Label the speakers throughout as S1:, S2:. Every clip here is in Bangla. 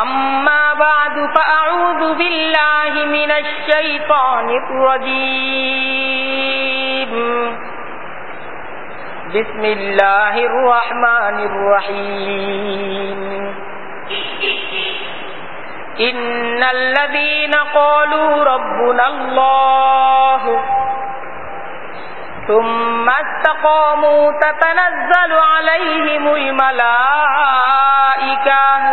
S1: أما بعد فأعوذ بالله من الشيطان الرجيم بسم الله الرحمن الرحيم إن الذين قالوا ربنا الله ثم استقاموا تتنزل عليهم الملائكة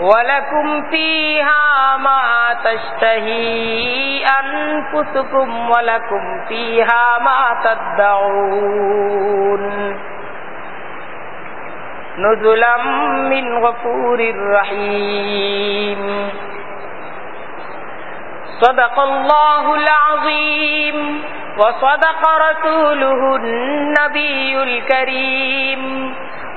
S1: ولكم فيها ما تشتهي أنفسكم ولكم فيها ما تدعون نزلا من غفور رحيم صدق الله العظيم وصدق رسوله النبي الكريم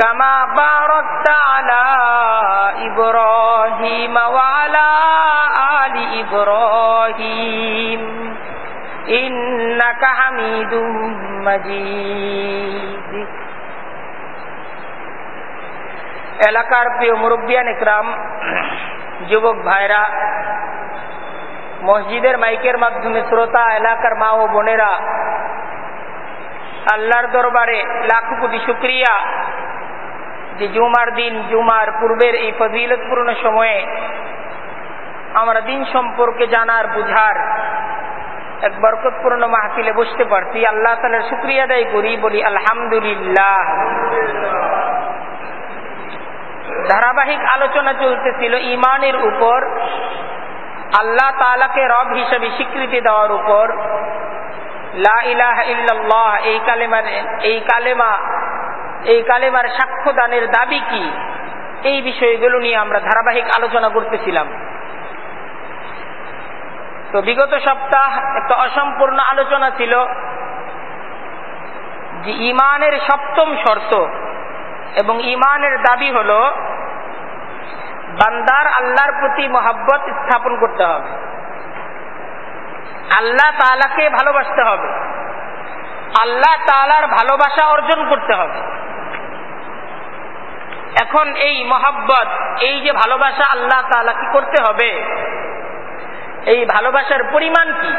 S1: كما باركت على إبراهيم وعلى آل إبراهيم إنك حميد مجيد এলাকার প্রিয় মুরব্বিয়ান ইকরাম যুবক ভাইরা মসজিদের মাইকের মাধ্যমে শ্রোতা এলাকার মা ও বোনেরা আল্লাহর দরবারে লাখ কোটি শুক্রিয়া যে জুমার দিন জুমার পূর্বের এই ফজিলতপূর্ণ সময়ে আমরা দিন সম্পর্কে জানার বুঝার এক বরকতপূর্ণ মাহফিলে বসতে পারছি আল্লাহ তালের শুক্রিয়া আদায় করি বলি আলহামদুলিল্লাহ ধারাবাহিক আলোচনা চলতেছিল ইমানের উপর আল্লাহ তালাকে রব হিসেবে স্বীকৃতি দেওয়ার উপর লা ইলাহ ইল্লাল্লাহ এই কালেমা এই কালেমা এই কালেমার সাক্ষ্য দানের দাবি কি এই বিষয়গুলো নিয়ে আমরা ধারাবাহিক আলোচনা করতেছিলাম তো বিগত সপ্তাহ একটা অসম্পূর্ণ আলোচনা ছিল যে ইমানের সপ্তম শর্ত এবং ইমানের দাবি হল বান্দার আল্লাহর প্রতি মহাব্বত স্থাপন করতে হবে আল্লাহ তালাকে ভালোবাসতে হবে আল্লাহ তালার ভালোবাসা অর্জন করতে হবে এখন এই মহাব্বত এই যে ভালোবাসা আল্লাহ তালা কি করতে হবে এই ভালোবাসার পরিমাণ কি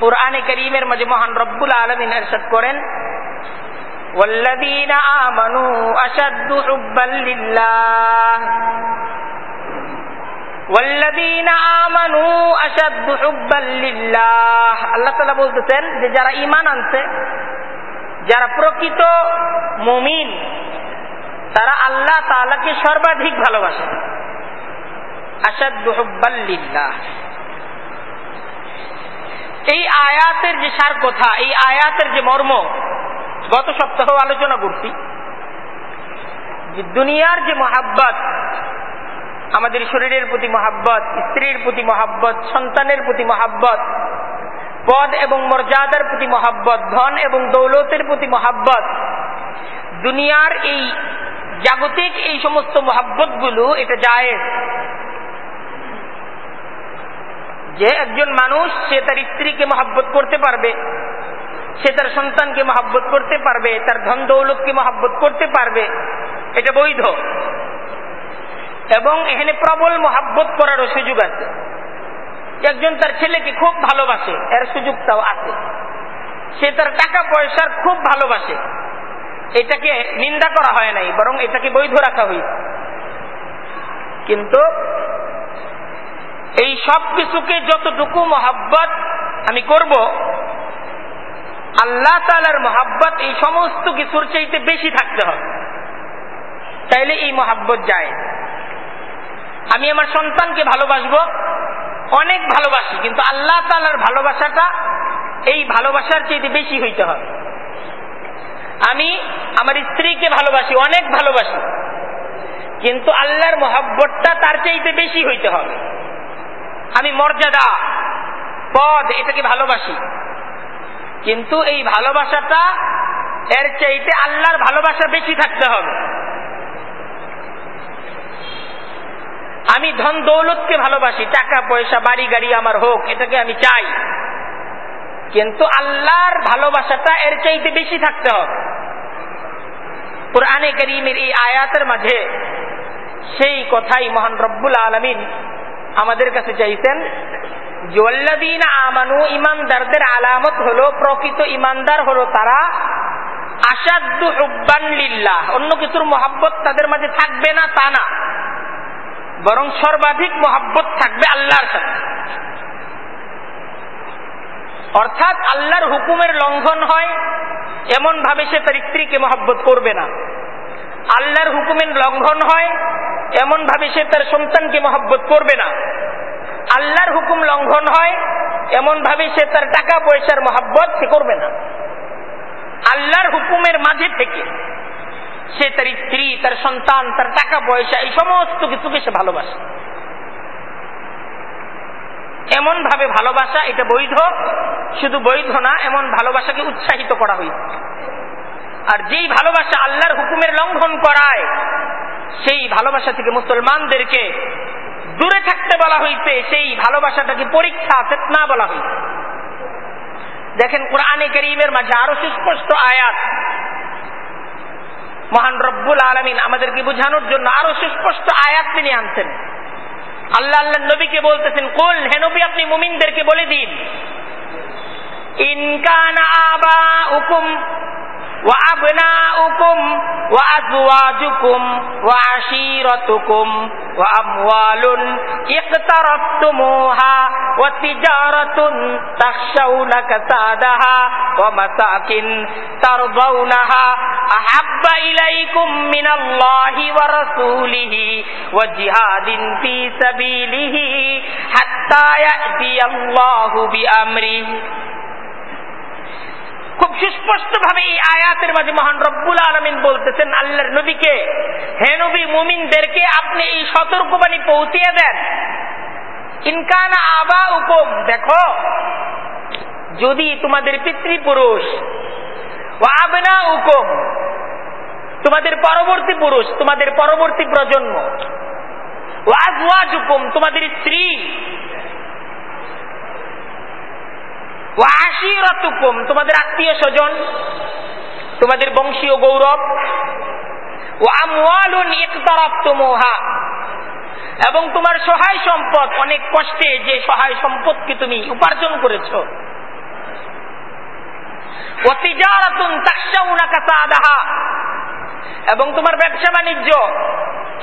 S1: পুরানে করিমের মাঝে মহান রব্বুল আলমিন এরশাদ করেন আল্লাহ বলতেছেন যে যারা ইমান আনছে যারা প্রকৃত মমিন তারা আল্লাহ তালাকে সর্বাধিক ভালোবাসে আসাদুহব্বাল্লিল্লাহ এই আয়াতের যে সার কথা এই আয়াতের যে মর্ম গত সপ্তাহ আলোচনা করছি দুনিয়ার যে মহাব্বত আমাদের শরীরের প্রতি মহাব্বত স্ত্রীর প্রতি মহাব্বত সন্তানের প্রতি মহাব্বত পদ এবং মর্যাদার প্রতি মহাব্বত ধন এবং দৌলতের প্রতি মহাব্বত দুনিয়ার এই জাগতিক এই সমস্ত মহাব্বত গুলো এটা যায় যে একজন মানুষ সে তার স্ত্রীকে মহাব্বত করতে পারবে সে তার সন্তানকে মহাব্বত করতে পারবে তার ধন দৌলতকে মহাব্বত করতে পারবে এটা বৈধ এবং এখানে প্রবল মহাব্বত করারও সুযোগ আছে একজন তার ছেলেকে খুব ভালোবাসে এর সুযোগটাও আছে সে তার টাকা পয়সার খুব ভালোবাসে এটাকে নিন্দা করা হয় নাই বরং এটাকে বৈধ রাখা হয়েছে কিন্তু এই সব কিছুকে যতটুকু মহাব্বত আমি করব আল্লাহ তালার মহাব্বত এই সমস্ত কিছুর চাইতে বেশি থাকতে হবে তাইলে এই মহাব্বত যায় আমি আমার সন্তানকে ভালোবাসবো অনেক ভালোবাসি কিন্তু আল্লাহ তালার ভালোবাসাটা এই ভালোবাসার চেয়ে বেশি হইতে হবে আমি আমার স্ত্রীকে ভালোবাসি অনেক ভালোবাসি কিন্তু আল্লাহর মহাব্বতটা তার চাইতে বেশি হইতে হবে আমি মর্যাদা পদ এটাকে ভালোবাসি কিন্তু এই ভালোবাসাটা এর চাইতে আল্লাহর ভালোবাসা বেশি থাকতে হবে আমি ধন দৌলতকে ভালোবাসি টাকা পয়সা বাড়ি গাড়ি আমার হোক এটাকে আমি চাই কিন্তু আল্লাহর ভালোবাসাটা এর চাইতে বেশি থাকতে হবে পুরাণে করিমের এই আয়াতের মাঝে সেই কথাই মহান রব্বুল আলমিন আমাদের কাছে চাইছেন জল্লাদিন আমানু ইমানদারদের আলামত হল প্রকৃত ইমানদার হলো তারা আসাদ্দু রুব্বান লিল্লাহ অন্য কিছুর মোহাব্বত তাদের মাঝে থাকবে না তা না বরং সর্বাধিক মহাব্বত থাকবে আল্লাহর সাথে অর্থাৎ আল্লাহর হুকুমের লঙ্ঘন হয় এমন ভাবে সে তার স্ত্রীকে মহাব্বত করবে না আল্লাহর হুকুমের লঙ্ঘন হয় এমন ভাবে সে তার সন্তানকে মহাব্বত করবে না আল্লাহর হুকুম লঙ্ঘন হয় এমন ভাবে সে তার টাকা পয়সার মহাব্বত সে করবে না আল্লাহর হুকুমের মাঝে থেকে সে তার স্ত্রী তার সন্তান তার টাকা পয়সা এই সমস্ত কিছুকে সে ভালোবাসে এমন ভাবে ভালোবাসা এটা বৈধ শুধু বৈধ না এমন ভালোবাসাকে উৎসাহিত করা হয়েছে আর যেই ভালোবাসা আল্লাহর হুকুমের লঙ্ঘন করায় সেই ভালোবাসা থেকে মুসলমানদেরকে দূরে থাকতে বলা হয়েছে সেই ভালোবাসাটাকে পরীক্ষা না বলা হয়েছে দেখেন কোরআনে করিমের মাঝে আরো সুস্পষ্ট আয়াত মহান রব্বুল আলমিন আমাদেরকে বুঝানোর জন্য আরো সুস্পষ্ট আয়াত তিনি আনছেন আল্লাহ আল্লাহ নবীকে বলতেছেন কোন হে আপনি মুমিনদেরকে বলে দিন ইনকান আবা হুকুম وأبناؤكم وأزواجكم وعشيرتكم وأموال اقترفتموها وتجارة تخشون كسادها ومساكن ترضونها أحب إليكم من الله ورسوله وجهاد في سبيله حتى يأتي الله بأمره খুব সুস্পষ্ট ভাবে এই আয়াতের মাঝে মহান রব্বুল আলমিন বলতেছেন আল্লাহর নবীকে হে নবী মুমিনদেরকে আপনি এই সতর্কবাণী পৌঁছিয়ে দেন ইনকান আবা উপম দেখো যদি তোমাদের পিতৃপুরুষ ও আবনা উকম তোমাদের পরবর্তী পুরুষ তোমাদের পরবর্তী প্রজন্ম ও আজওয়াজ হুকুম তোমাদের স্ত্রী তোমাদের আত্মীয় স্বজন তোমাদের বংশীয় গৌরব এবং তোমার সহায় সম্পদ অনেক কষ্টে যে সহায় সম্পদকে তুমি উপার্জন করেছ এবং তোমার ব্যবসা বাণিজ্য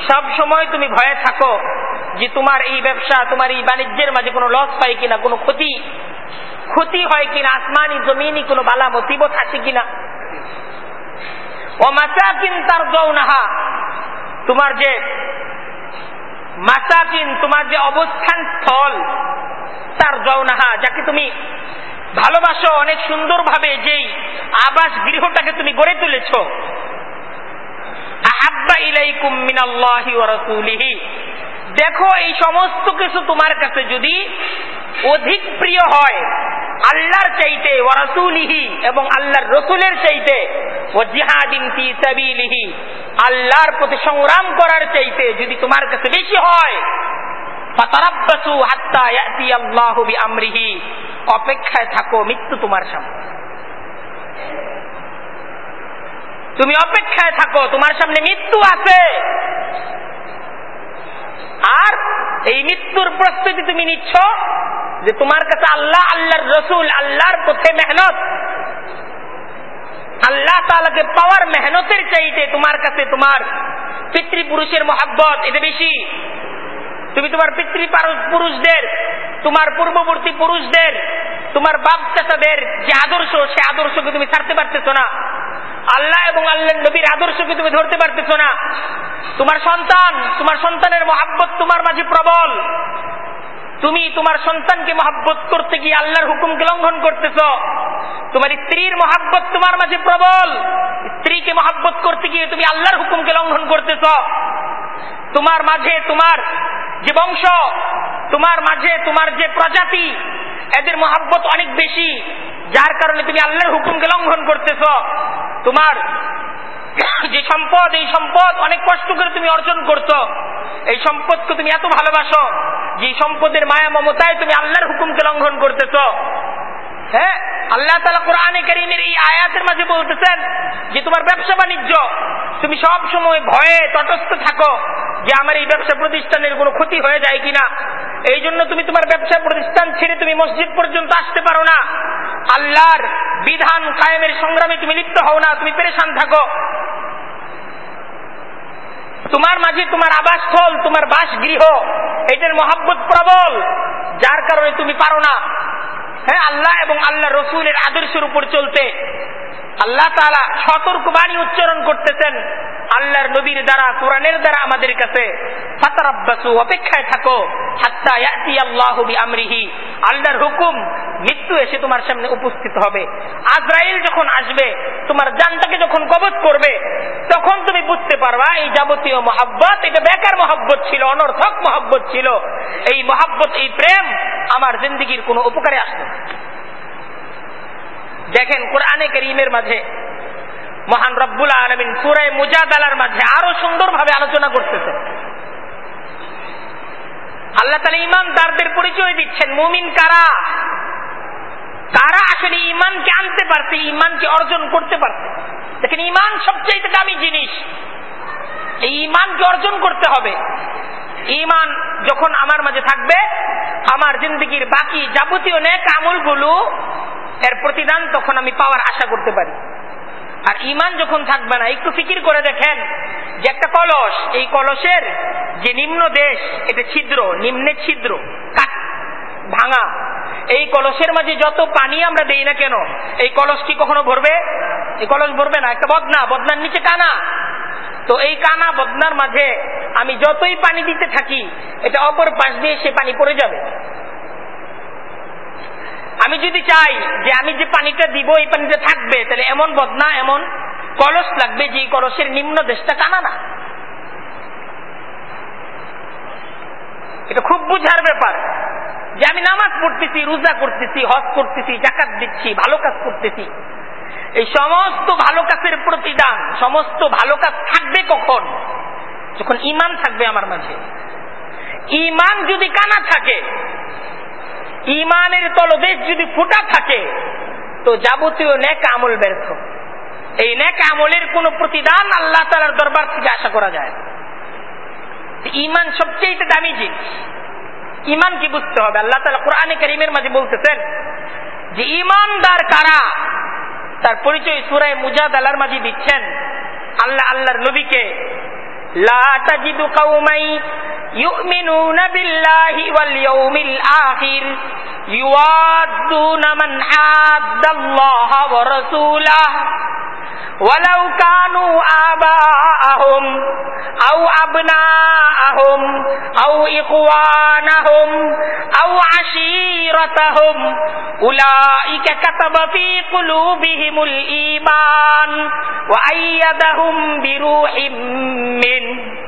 S1: সব সময় তুমি ভয়ে থাকো যে তোমার এই ব্যবসা তোমার এই বাণিজ্যের মাঝে কোনো লস পাই কিনা কোনো ক্ষতি ক্ষতি হয় কিনা আসমানি জমিনি কোনো বালা মুসিবত আছে কিনা ও মাসাকিন তার দৌনাহা তোমার যে মাসাকিন তোমার যে অবস্থান স্থল তার জৌনাহা যাকে তুমি ভালোবাসো অনেক সুন্দরভাবে যেই আবাস গৃহটাকে তুমি গড়ে তুলেছ আহাব্বা ইলাইকুম মিনাল্লাহি ওয়া রাসূলিহি দেখো এই সমস্ত কিছু তোমার কাছে যদি অধিক প্রিয় হয় আল্লাহর চাইতে ও রসুলিহি এবং আল্লাহর রসুলের চাইতে ও জিহাদিন আল্লাহর প্রতি সংগ্রাম করার চাইতে যদি তোমার কাছে বেশি হয় অপেক্ষায় থাকো মৃত্যু তোমার সামনে তুমি অপেক্ষায় থাকো তোমার সামনে মৃত্যু আছে আর এই মৃত্যুর প্রস্তুতি তুমি নিচ্ছ যে তোমার কাছে আল্লাহ আল্লাহর রসুল আল্লাহর পথে মেহনত আল্লাহ তালাকে পাওয়ার মেহনতের চাইতে তোমার কাছে তোমার পিতৃপুরুষের মহাব্বত এটা বেশি তুমি তোমার পিতৃপার পুরুষদের তোমার পূর্ববর্তী পুরুষদের তোমার বাপ চাষাদের যে আদর্শ সে আদর্শকে তুমি ছাড়তে পারতেছ না আল্লাহ এবং আল্লাহ নবীর আদর্শকে তুমি ধরতে পারতেছ না তোমার সন্তান তোমার সন্তানের মহাব্বত তোমার মাঝে প্রবল তুমি তোমার সন্তানকে মহাব্বত করতে গিয়ে আল্লাহর হুকুমকে লঙ্ঘন করতেছ তোমার স্ত্রীর মহাব্বত তোমার মাঝে প্রবল স্ত্রীকে মহাব্বত করতে গিয়ে তুমি আল্লাহর হুকুমকে লঙ্ঘন করতেছ তোমার মাঝে তোমার যে বংশ তোমার মাঝে তোমার যে প্রজাতি এদের মহাব্বত অনেক বেশি যার কারণে তুমি আল্লাহর হুকুমকে লঙ্ঘন করতেছ তোমার যে সম্পদ এই সম্পদ অনেক কষ্ট করে তুমি অর্জন করছো এই সম্পদকে তুমি এত ভালোবাসো যে সম্পদের মায়া মমতায় তুমি আল্লাহর হুকুমকে লঙ্ঘন করতেছ হ্যাঁ আল্লাহ তালা কোরআনে করিমের এই আয়াতের মাঝে বলতেছেন যে তোমার ব্যবসা বাণিজ্য তুমি সব সময় ভয়ে তটস্থ থাকো যে আমার এই ব্যবসা প্রতিষ্ঠানের কোনো ক্ষতি হয়ে যায় কিনা এই জন্য তুমি তোমার ব্যবসা প্রতিষ্ঠান ছেড়ে তুমি মসজিদ পর্যন্ত আসতে পারো না আল্লাহর বিধান কায়েমের সংগ্রামে তুমি লিপ্ত হও না তুমি পেরেশান থাকো তোমার মাঝে তোমার আবাসস্থল তোমার বাসগৃহ এটার মহাব্বত প্রবল যার কারণে তুমি পারো না হ্যাঁ আল্লাহ এবং আল্লাহ রসুলের আদর্শের উপর চলতে আল্লাহ তালা সতর্ক বাণী উচ্চারণ করতেছেন আল্লাহর নবীর দ্বারা কোরআনের দ্বারা আমাদের কাছে ফাতারাব্বাসু অপেক্ষায় থাকো হাত্তা আল্লাহর হুকুম মৃত্যু এসে তোমার সামনে উপস্থিত হবে আজরাইল যখন আসবে তোমার জানটাকে যখন কবচ করবে তখন তুমি বুঝতে পারবা এই যাবতীয় মহাব্বত এটা বেকার মহাব্বত ছিল অনর্থক মহাব্বত ছিল এই মহাব্বত এই প্রেম আমার জিন্দিগির কোনো উপকারে আসবে দেখেন কোরআনে করিমের মাঝে মহান রব্বুল আলমিন সুরায় মুজাদালার মাঝে আরো সুন্দর ভাবে আলোচনা করতেছে আল্লাহ তালা ইমান ইমানদারদের পরিচয় দিচ্ছেন মুমিন কারা কারা আসলে ইমানকে আনতে পারছে ইমানকে অর্জন করতে পারছে দেখেন ইমান সবচেয়ে দামি জিনিস এই ইমানকে অর্জন করতে হবে ইমান যখন আমার মাঝে থাকবে আমার জিন্দগির বাকি যাবতীয় নেক আমলগুলো এর প্রতিদান তখন আমি পাওয়ার আশা করতে পারি আর ইমান যখন থাকবে না একটু ফিকির করে দেখেন যে একটা কলস এই কলসের যে নিম্ন দেশ এটা ছিদ্র নিম্নে ছিদ্র ভাঙা এই কলসের মাঝে যত পানি আমরা দেই না কেন এই কলস কি কখনো ভরবে এই কলস ভরবে না একটা বদনা বদনার নিচে কানা তো এই কানা বদনার মাঝে আমি যতই পানি দিতে থাকি এটা অপর পাশ দিয়ে সে পানি পড়ে যাবে আমি যদি চাই যে আমি যে পানিটা দিব এই পানিটা থাকবে তাহলে এমন বদনা এমন কলস লাগবে যে কলসের নিম্ন দেশটা কানা না এটা খুব বুঝার ব্যাপার যে আমি নামাজ পড়তেছি রোজা করতেছি হজ করতেছি জাকাত দিচ্ছি ভালো কাজ করতেছি এই সমস্ত ভালো কাজের প্রতিদান সমস্ত ভালো কাজ থাকবে কখন যখন ইমান থাকবে আমার মাঝে ইমান যদি কানা থাকে ইমানের তলদেশ যদি ফুটা থাকে তো যাবতীয় ন্যাক আমল ব্যর্থ এই ন্যাক আমলের কোন প্রতিদান আল্লাহ তালার দরবার থেকে আশা করা যায় ইমান সবচেয়ে দামি জিনিস ইমান কি বুঝতে হবে আল্লাহ তালা কোরআনে করিমের মাঝে বলতেছেন যে ইমানদার কারা তার পরিচয় সুরায় মুজাদ আল্লাহর মাঝে দিচ্ছেন আল্লাহ আল্লাহর নবীকে লা يؤمنون بالله واليوم الآخر يوادون من عاد الله ورسوله ولو كانوا آباءهم أو أبناءهم أو إخوانهم أو عشيرتهم أولئك كتب في قلوبهم الإيمان وأيدهم بروح منه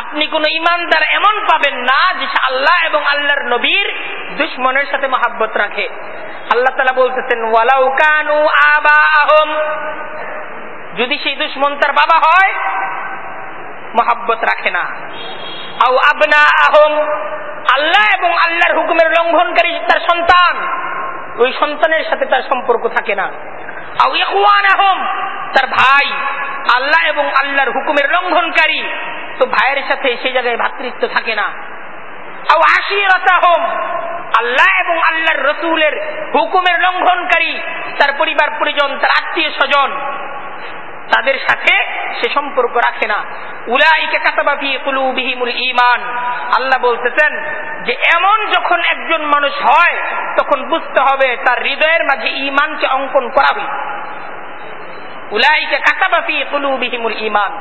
S1: আপনি কোন ইমানদার এমন পাবেন না যে আল্লাহ এবং আল্লাহর নবীর দুশ্মনের সাথে মহাব্বত রাখে আল্লাহ তালা বলতেছেন ওয়ালাউ কানু আবা আহম যদি সেই দুশ্মন তার বাবা হয় মহাব্বত রাখে না আও আবনা আহম আল্লাহ এবং আল্লাহর হুকুমের লঙ্ঘনকারী তার সন্তান ওই সন্তানের সাথে তার সম্পর্ক থাকে না তার ভাই আল্লাহ এবং আল্লাহর হুকুমের লঙ্ঘনকারী তো ভাইয়ের সাথে সেই জায়গায় ভাতৃত্ব থাকে না আল্লাহ এবং আল্লাহর রসুলের হুকুমের লঙ্ঘনকারী তার পরিবার পরিজন তার আত্মীয় স্বজন তাদের সাথে সে সম্পর্ক রাখে না উলাইকে কাতাবাফি ইমান আল্লাহ বলতেছেন যে এমন যখন একজন মানুষ হয় তখন বুঝতে হবে তার হৃদয়ের মাঝে ইমানকে অঙ্কন করা উলাইকে কাতাবাফি ইমান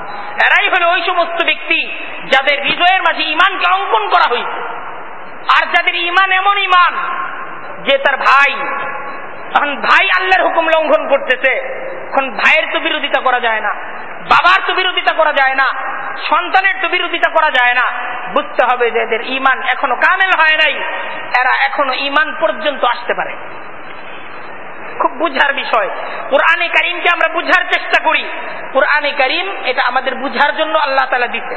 S1: এরাই হলো ওই সমস্ত ব্যক্তি যাদের হৃদয়ের মাঝে ইমানকে অঙ্কন করা হয়েছে আর যাদের ইমান এমন ইমান যে তার ভাই তখন ভাই আল্লাহর হুকুম লঙ্ঘন করতেছে এখন ভাইয়ের তো বিরোধিতা করা যায় না বাবার তো বিরোধিতা করা যায় না সন্তানের তো বিরোধিতা করা যায় না বুঝতে হবে যে এদের ইমান এখনো কামেল হয় নাই এরা এখনো ইমান পর্যন্ত আসতে পারে খুব বুঝার বিষয় কোরআনে কারিমকে আমরা বুঝার চেষ্টা করি কোরআনে কারিম এটা আমাদের বুঝার জন্য আল্লাহ তালা দিতে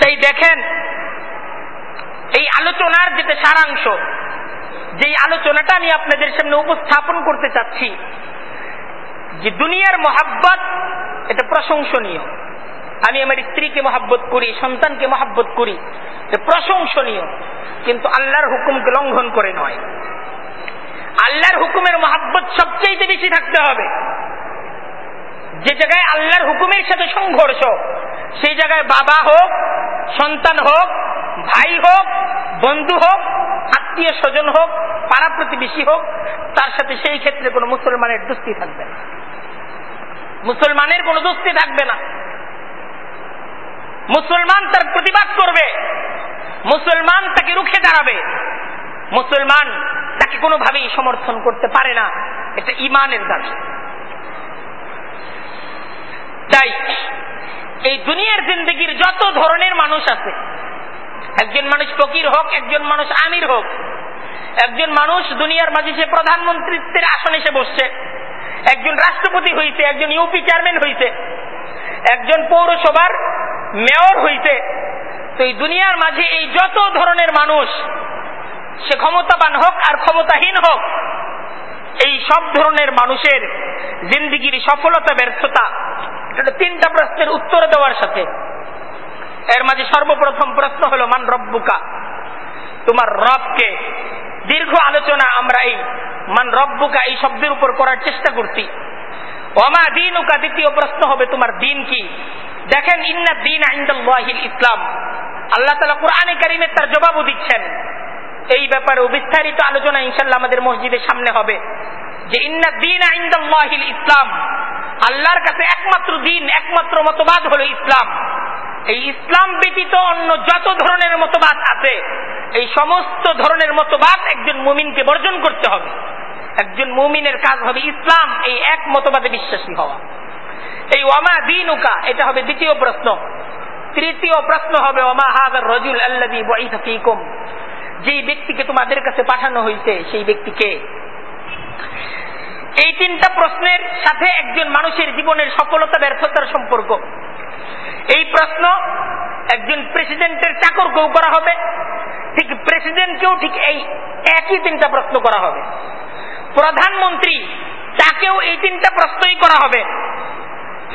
S1: তাই দেখেন এই আলোচনার যেটা সারাংশ যে আলোচনাটা আমি আপনাদের সামনে উপস্থাপন করতে চাচ্ছি যে দুনিয়ার মহাব্বত এটা প্রশংসনীয় আমি আমার স্ত্রীকে মহাব্বত করি সন্তানকে মহাব্বত করি প্রশংসনীয় কিন্তু আল্লাহর হুকুমকে লঙ্ঘন করে নয় আল্লাহর হুকুমের মহাব্বত সবচেয়ে বেশি থাকতে হবে যে জায়গায় আল্লাহর হুকুমের সাথে সংঘর্ষ সেই জায়গায় বাবা হোক সন্তান হোক ভাই হোক বন্ধু হোক আত্মীয় স্বজন হোক পাড়া প্রতিবেশী হোক তার সাথে সেই ক্ষেত্রে কোনো মুসলমানের দুস্তি থাকবে না মুসলমানের কোনো দুস্তি থাকবে না মুসলমান তার প্রতিবাদ করবে মুসলমান তাকে রুখে দাঁড়াবে মুসলমান তাকে কোনোভাবেই সমর্থন করতে পারে না এটা ইমানের দাবি তাই এই দুনিয়ার জিন্দগির যত ধরনের মানুষ আছে একজন মানুষ ফকির হোক একজন মানুষ আমির হোক একজন মানুষ দুনিয়ার মাঝে সে প্রধানমন্ত্রীত্বের আসনে সে বসছে একজন রাষ্ট্রপতি হইছে একজন ইউপি চেয়ারম্যান হইছে একজন পৌরসভার মেয়র হইছে তো এই দুনিয়ার মাঝে এই যত ধরনের মানুষ সে ক্ষমতাবান হোক আর ক্ষমতাহীন হোক এই সব ধরনের মানুষের জিন্দিগির সফলতা ব্যর্থতা এটা তিনটা প্রশ্নের উত্তর দেওয়ার সাথে এর মাঝে সর্বপ্রথম প্রশ্ন হলো মান রব্বুকা তোমার রবকে দীর্ঘ আলোচনা আমরা এই মান রব্বুকা এই শব্দের উপর করার চেষ্টা করছি অমা দিন উকা দ্বিতীয় প্রশ্ন হবে তোমার দিন কি দেখেন ইন্না দিন আইন্দাল্লাহিল ইসলাম আল্লাহ তালা কোরআনে কারিমে তার জবাবও দিচ্ছেন এই ব্যাপারে বিস্তারিত আলোচনা ইনশাল্লাহ আমাদের মসজিদের সামনে হবে যে ইন্না দিন আইন্দাহিল ইসলাম আল্লাহর কাছে একমাত্র দিন একমাত্র মতবাদ হলো ইসলাম এই ইসলাম ব্যতীত অন্য যত ধরনের মতবাদ আছে এই সমস্ত ধরনের মতবাদ একজন মুমিনকে বর্জন করতে হবে একজন মুমিনের কাজ হবে ইসলাম এই এক মতবাদে বিশ্বাসী হওয়া এই ওমা দিন উকা এটা হবে দ্বিতীয় প্রশ্ন তৃতীয় প্রশ্ন হবে ওমা হাজার রজুল আল্লাহ যে ব্যক্তিকে তোমাদের কাছে পাঠানো হয়েছে সেই ব্যক্তিকে এই তিনটা প্রশ্নের সাথে একজন মানুষের জীবনের সফলতা ব্যর্থতার সম্পর্ক এই প্রশ্ন একজন প্রেসিডেন্টের চাকর কেউ করা হবে ঠিক প্রেসিডেন্টকেও ঠিক এই একই তিনটা প্রশ্ন করা হবে প্রধানমন্ত্রী তাকেও এই তিনটা প্রশ্নই করা হবে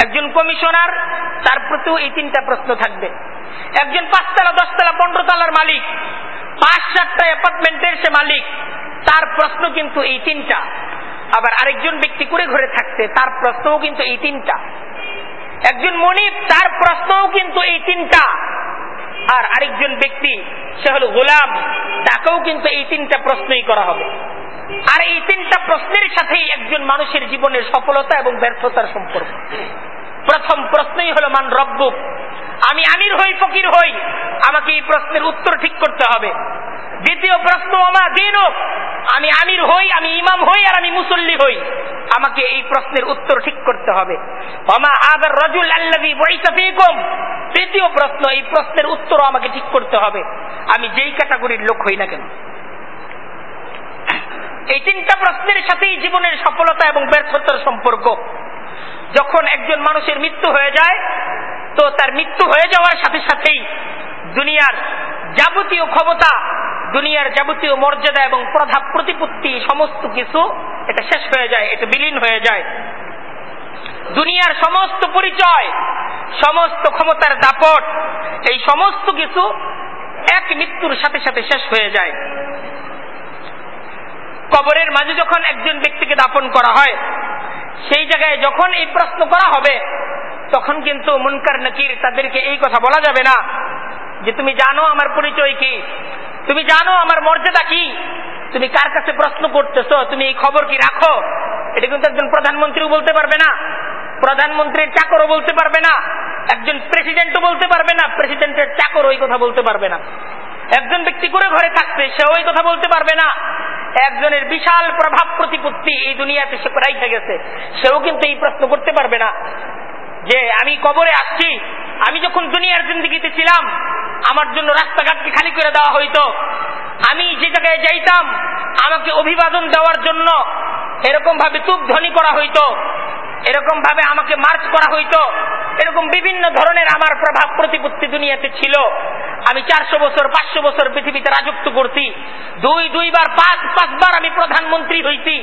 S1: একজন কমিশনার তার প্রতিও এই তিনটা প্রশ্ন থাকবে একজন পাঁচতলা দশতলা পনেরো তলার মালিক পাঁচ চারটা অ্যাপার্টমেন্টের সে মালিক তার প্রশ্ন কিন্তু এই তিনটা আবার আরেকজন ব্যক্তি করে ঘরে থাকছে তার প্রশ্নও কিন্তু এই তিনটা একজন মনিপ তার প্রশ্নও কিন্তু এই তিনটা আর আরেকজন ব্যক্তি সে হল গোলাম তাকেও কিন্তু এই তিনটা প্রশ্নই করা হবে আর এই তিনটা প্রশ্নের সাথেই একজন মানুষের জীবনের সফলতা এবং ব্যর্থতার সম্পর্ক প্রথম প্রশ্নই হল মান রব্বুক আমি আমির হই ফকির হই আমাকে এই প্রশ্নের উত্তর ঠিক করতে হবে দ্বিতীয় প্রশ্ন আমার দিন আমি আমির হই আমি ইমাম হই আর আমি মুসল্লি হই আমাকে এই প্রশ্নের উত্তর ঠিক করতে হবে তৃতীয় প্রশ্ন এই প্রশ্নের উত্তর আমাকে ঠিক করতে হবে আমি যেই ক্যাটাগরির লোক হই না কেন এই তিনটা প্রশ্নের সাথেই জীবনের সফলতা এবং ব্যর্থতার সম্পর্ক যখন একজন মানুষের মৃত্যু হয়ে যায় তো তার মৃত্যু হয়ে যাওয়ার সাথে সাথেই দুনিয়ার যাবতীয় ক্ষমতা দুনিয়ার যাবতীয় মর্যাদা এবং প্রধা প্রতিপত্তি সমস্ত কিছু এটা শেষ হয়ে যায় এটা বিলীন হয়ে যায় দুনিয়ার সমস্ত পরিচয় সমস্ত ক্ষমতার দাপট এই সমস্ত কিছু এক মৃত্যুর সাথে সাথে শেষ হয়ে যায় কবরের মাঝে যখন একজন ব্যক্তিকে দাপন করা হয় সেই জায়গায় যখন এই প্রশ্ন করা হবে তখন কিন্তু মুনকার নাকির তাদেরকে এই কথা বলা যাবে না যে তুমি জানো আমার পরিচয় কি তুমি জানো আমার মর্যাদা কি তুমি কার কাছে প্রশ্ন করতেছ তুমি এই খবর কি রাখো এটা কিন্তু একজন প্রধানমন্ত্রীও বলতে পারবে না প্রধানমন্ত্রীর চাকরও বলতে পারবে না একজন প্রেসিডেন্টও বলতে পারবে না প্রেসিডেন্টের চাকর ওই কথা বলতে পারবে না একজন ব্যক্তি করে ঘরে থাকবে সে ওই কথা বলতে পারবে না একজনের বিশাল প্রভাব প্রতিপত্তি এই দুনিয়াতে সে প্রায় গেছে সেও কিন্তু এই প্রশ্ন করতে পারবে না যে আমি কবরে আসছি আমি যখন দুনিয়ার জিন্দগিতে ছিলাম আমার জন্য রাস্তাঘাটকে খালি করে দেওয়া হইতো আমি যে জায়গায় যাইতাম আমাকে অভিবাদন দেওয়ার জন্য এরকম ভাবে তুপ ধ্বনি করা হইতো এরকম ভাবে আমাকে মার্চ করা হইতো এরকম বিভিন্ন ধরনের আমার প্রভাব প্রতিপত্তি দুনিয়াতে ছিল আমি চারশো বছর পাঁচশো বছর পৃথিবীতে রাজত্ব করছি দুই দুইবার পাঁচ পাঁচবার আমি প্রধানমন্ত্রী হইছি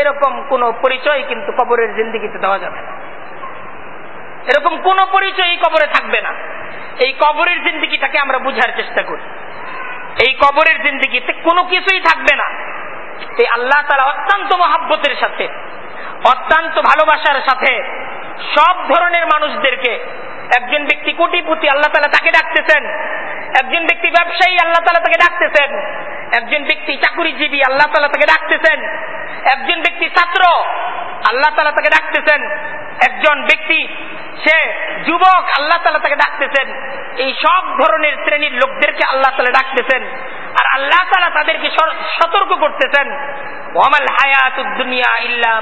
S1: এরকম কোন পরিচয় কিন্তু কবরের জিন্দিগিতে দেওয়া যাবে না এরকম কোন পরিচয় এই কবরে থাকবে না এই কবরের জিন্দিগিটাকে আমরা বুঝার চেষ্টা করি এই কবরের জিন্দিগিতে কোনো কিছুই থাকবে না এই আল্লাহ তালা অত্যন্ত মহাব্বতের সাথে অত্যন্ত ভালোবাসার সাথে সব ধরনের মানুষদেরকে একজন ব্যক্তি কোটিপতি আল্লাহ তালা তাকে ডাকতেছেন একজন ব্যক্তি ব্যবসায়ী আল্লাহ তালা তাকে ডাকতেছেন একজন ব্যক্তি চাকুরিজীবী আল্লাহ তালা তাকে ডাকতেছেন একজন ব্যক্তি ছাত্র আল্লাহ তালা তাকে ডাকতেছেন একজন ব্যক্তি সে যুবক আল্লাহ তালা তাকে ডাকতেছেন এই সব ধরনের শ্রেণীর লোকদেরকে আল্লাহ তালা ডাকতেছেন আর আল্লাহ তালা তাদেরকে সতর্ক করতেছেন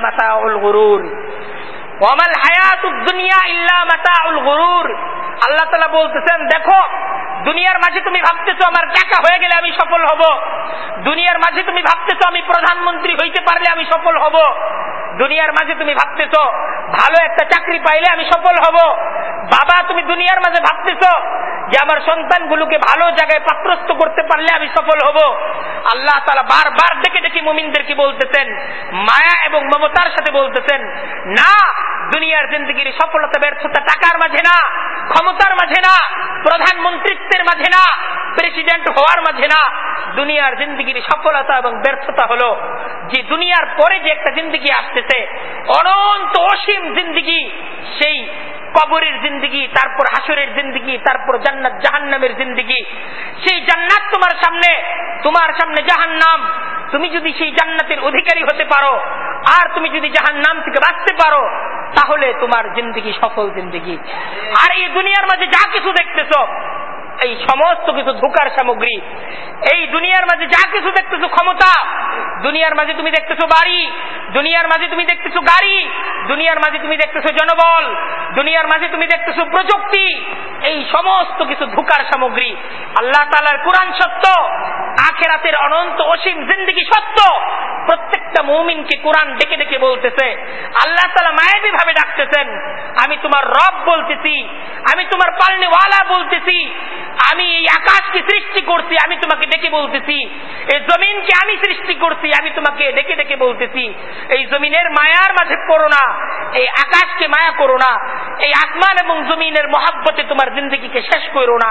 S1: মাতা ওয়ামাল হায়াত দুনিয়া ইল্লা মাতাউল গরুর আল্লাহ বলতেছেন দেখো দুনিয়ার মাঝে তুমি ভাবতেছো আমার টাকা হয়ে গেলে আমি সফল হব দুনিয়ার মাঝে তুমি ভাবতেছো আমি প্রধানমন্ত্রী হইতে পারলে আমি সফল হব দুনিয়ার মাঝে তুমি ভাবতেছো ভালো একটা চাকরি পাইলে আমি সফল হব বাবা তুমি দুনিয়ার মাঝে ভাবতেছো যে আমার সন্তানগুলোকে ভালো জায়গায় পাত্রস্থ করতে পারলে আমি সফল হব আল্লাহ তালা বারবার ডেকে ডেকে মুমিনদেরকে বলতেছেন মায়া এবং মমতার সাথে বলতেছেন না দুনিয়ার জিন্দগির সফলতা ব্যর্থতা টাকার মাঝে না ক্ষমতার মাঝে না প্রধানমন্ত্রিত্বের মাঝে না প্রেসিডেন্ট হওয়ার মাঝে না দুনিয়ার জিন্দগির সফলতা এবং ব্যর্থতা হলো যে দুনিয়ার পরে যে একটা জিন্দগি আসতেছে অনন্ত অসীম জিন্দগি সেই কবরের জিন্দগি তারপর আসরের জিন্দগি তারপর জান্নাত জাহান্নামের জিন্দগি সেই জান্নাত তোমার সামনে তোমার সামনে জাহান্নাম তুমি যদি সেই জান্নাতের অধিকারী হতে পারো আর তুমি যদি জাহান নাম থেকে বাঁচতে পারো তাহলে তোমার জিন্দগি সফল জিন্দগি আর এই দুনিয়ার মাঝে যা কিছু দেখতেছ এই সমস্ত কিছু ধোকার সামগ্রী এই দুনিয়ার মাঝে যা কিছু দেখতেছো ক্ষমতা দুনিয়ার মাঝে তুমি দেখতেছো বাড়ি দুনিয়ার মাঝে তুমি দেখতেছো গাড়ি দুনিয়ার মাঝে তুমি দেখতেছো জনবল দুনিয়ার মাঝে তুমি দেখতেছো প্রযুক্তি এই সমস্ত কিছু ধোকার সামগ্রী আল্লাহ তালার কোরআন সত্য আখেরাতের অনন্ত অসীম জিন্দগি সত্য প্রত্যেকটা মৌমিনকে কোরআন ডেকে ডেকে বলতেছে আল্লাহ তালা মায়াবী ভাবে ডাকতেছেন আমি তোমার রব বলতেছি আমি তোমার পালনেওয়ালা বলতেছি আমি এই আকাশকে সৃষ্টি করছি আমি তোমাকে ডেকে বলতেছি এই জমিনকে আমি সৃষ্টি করছি আমি তোমাকে ডেকে ডেকে বলতেছি এই জমিনের মায়ার মাঝে করো না এই আকাশকে মায়া করো না এই আসমান এবং জমিনের মহাব্বতে তোমার জিন্দগিকে শেষ করো না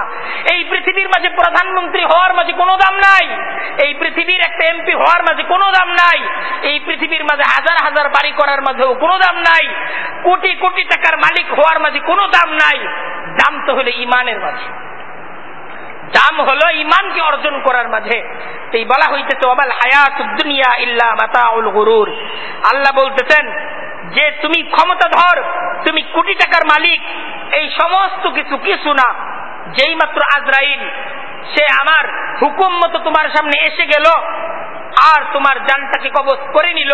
S1: এই পৃথিবীর মাঝে প্রধানমন্ত্রী হওয়ার মাঝে কোনো দাম নাই এই পৃথিবীর একটা এমপি হওয়ার মাঝে কোনো দাম নাই এই পৃথিবীর মাঝে হাজার হাজার বাড়ি করার মাঝেও কোনো দাম নাই কোটি কোটি টাকার মালিক হওয়ার মাঝে কোনো দাম নাই দাম তো হলে ইমানের মাঝে নাম হলো ইমানকে অর্জন করার মাঝে এই বলা হইতেছে অবাল হায়াত দুনিয়া ইল্লা মাতা উল গুরুর আল্লাহ বলতেছেন যে তুমি ক্ষমতা ধর তুমি কোটি টাকার মালিক এই সমস্ত কিছু কিছু না যেই মাত্র আজরাইল সে আমার হুকুম মতো তোমার সামনে এসে গেল আর তোমার যানটাকে কবচ করে নিল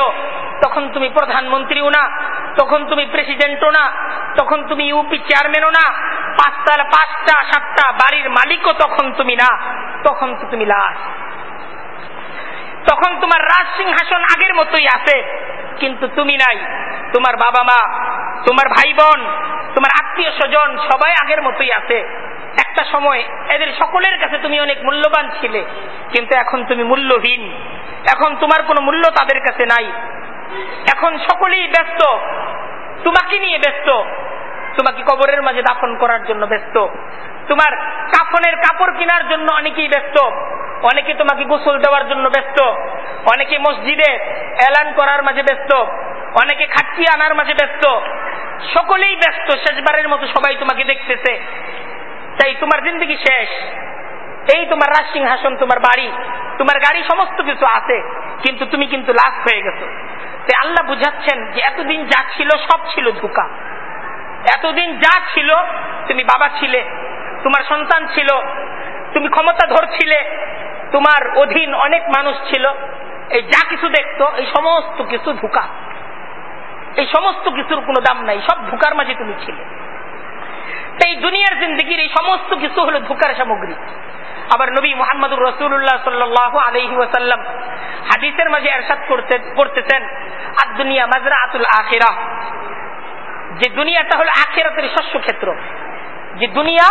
S1: তখন তুমি প্রধানমন্ত্রীও না তখন তুমি প্রেসিডেন্টও না তখন তুমি ইউপি চেয়ারম্যানও না পাঁচতলা পাঁচটা সাতটা বাড়ির মালিকও তখন তুমি না তখন তো তুমি লাশ তখন তোমার রাজ সিংহাসন আগের মতোই আছে কিন্তু তুমি নাই তোমার বাবা মা তোমার ভাই বোন তোমার আত্মীয় স্বজন সবাই আগের মতোই আছে একটা সময় এদের সকলের কাছে তুমি অনেক মূল্যবান ছিলে কিন্তু এখন তুমি মূল্যহীন এখন তোমার কোনো মূল্য তাদের কাছে নাই এখন সকলেই ব্যস্ত তোমাকে নিয়ে ব্যস্ত তোমাকে কবরের মাঝে দাফন করার জন্য ব্যস্ত তোমার কাফনের কাপড় কেনার জন্য অনেকেই ব্যস্ত অনেকে তোমাকে গোসল দেওয়ার জন্য ব্যস্ত অনেকে মসজিদে এলান করার মাঝে ব্যস্ত অনেকে খাটি আনার মাঝে ব্যস্ত সকলেই ব্যস্ত শেষবারের মতো সবাই তোমাকে দেখতেছে তাই তোমার জিন্দগি শেষ এই তোমার রাজসিং হাসন তোমার বাড়ি তোমার গাড়ি সমস্ত কিছু আছে কিন্তু তুমি কিন্তু লাভ হয়ে গেছো তাই আল্লাহ বুঝাচ্ছেন যে এতদিন যা ছিল সব ছিল ধোকা এতদিন যা ছিল তুমি বাবা ছিলে তোমার সন্তান ছিল তুমি ক্ষমতা ধরছিলে তোমার অধীন অনেক মানুষ ছিল এই যা কিছু দেখতো এই সমস্ত কিছু ধোকা এই সমস্ত কিছুর কোনো দাম নাই সব ধোকার মাঝে তুমি ছিলে এই দুনিয়ার জিন্দগির এই সমস্ত কিছু হলো ধোকার সামগ্রী আবার নবী মোহাম্মদুর রসুল্লাহ সাল্লাহ আলহি ওয়াসাল্লাম হাদিসের মাঝে এরশাদ করতে করতেছেন আর দুনিয়া মাজরা আতুল আখেরা যে দুনিয়াটা হলো আখেরাতের শস্য ক্ষেত্র যে দুনিয়া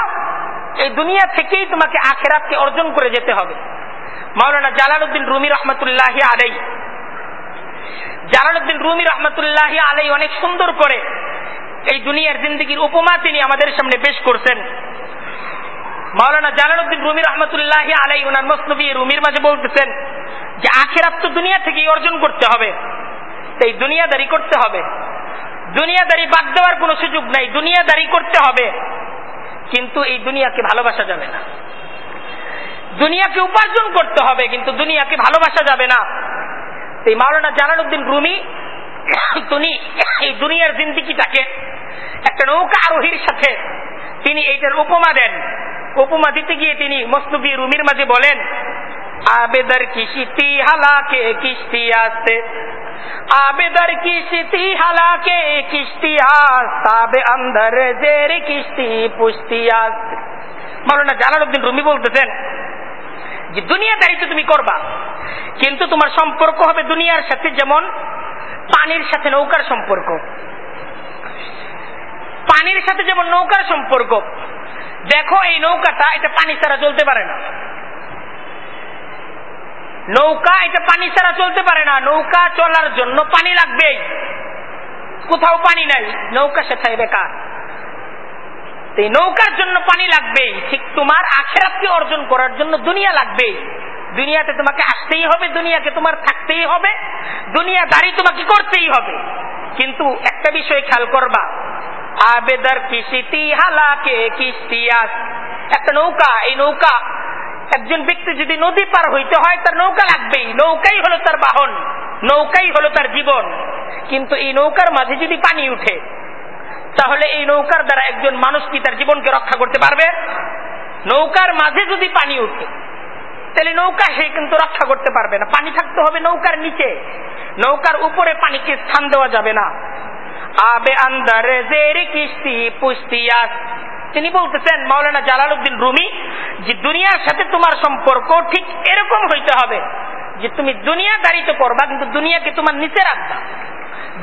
S1: এই দুনিয়া থেকেই তোমাকে আখেরাতকে অর্জন করে যেতে হবে মাওলানা জালালউদ্দিন রুমি রহমতুল্লাহ আলাই জালালউদ্দিন রুমি রহমতুল্লাহ আলাই অনেক সুন্দর করে এই দুনিয়ার জিন্দগির উপমা তিনি আমাদের সামনে পেশ করছেন মাওলানা জালালুদ্দিন রুমি রহমতুল্লাহ আলাই ওনার মসনবী রুমির মাঝে বলতেছেন যে আখেরাত তো দুনিয়া থেকেই অর্জন করতে হবে এই দুনিয়াদারি করতে হবে দুনিয়াদারি বাদ দেওয়ার কোনো সুযোগ নাই দুনিয়াদারি করতে হবে কিন্তু এই দুনিয়াকে ভালোবাসা যাবে না দুনিয়াকে উপার্জন করতে হবে কিন্তু দুনিয়াকে ভালোবাসা যাবে না এই মাওলানা জালালউদ্দিন রুমি তিনি এই দুনিয়ার জিন্দিগিটাকে একটা নৌকা আরোহীর সাথে তিনি এইটার উপমা দেন উপমা দিতে গিয়ে তিনি মস্তুবি রুমির মাঝে বলেন আবেদার কিসিতি হালাকে কিস্তি আসতে আবেদর কিস্তি হালাকে কিস্তি আস্তাবে অন্ধর জের কিস্তি পুষ্টি আসতে মাওলানা জালালউদ্দিন রুমি বলতেছেন যে দুনিয়া দায়িত্ব তুমি করবা কিন্তু তোমার সম্পর্ক হবে দুনিয়ার সাথে যেমন পানির সাথে নৌকার সম্পর্ক পানির সাথে যেমন নৌকার সম্পর্ক দেখো এই নৌকাটা এটা পানি ছাড়া চলতে পারে না নৌকা এটা পানি ছাড়া চলতে পারে না নৌকা চলার জন্য পানি লাগবেই কোথাও পানি নাই নৌকা সেথায় বেকার নৌকার জন্য পানি লাগবেই ঠিক তোমার আখেরাতকে অর্জন করার জন্য দুনিয়া লাগবেই দুনিয়াতে তোমাকে আসতেই হবে দুনিয়াকে তোমার থাকতেই হবে দুনিয়া দাঁড়িয়ে তোমাকে করতেই হবে কিন্তু একটা বিষয় খেয়াল করবা আবেদার কিস্তি হালাকে কিস্তি একটা নৌকা এই নৌকা একজন ব্যক্তি যদি নদী পার হইতে হয় তার নৌকা লাগবেই নৌকাই হলো তার বাহন নৌকাই হলো তার জীবন কিন্তু এই নৌকার মাঝে যদি পানি উঠে তাহলে এই নৌকার দ্বারা একজন মানুষ কি তার জীবনকে রক্ষা করতে পারবে নৌকার মাঝে যদি পানি উঠে তাহলে নৌকা সে কিন্তু রক্ষা করতে পারবে না পানি থাকতে হবে নৌকার নিচে নৌকার উপরে পানিকে স্থান দেওয়া যাবে না আবে আন্দারে জেরি কিস্তি আস তিনি বলতেছেন মাওলানা জালাল উদ্দিন রুমি যে দুনিয়ার সাথে তোমার সম্পর্ক ঠিক এরকম হইতে হবে যে তুমি দুনিয়া দাঁড়িতে করবা কিন্তু দুনিয়াকে তোমার নিচে রাখবা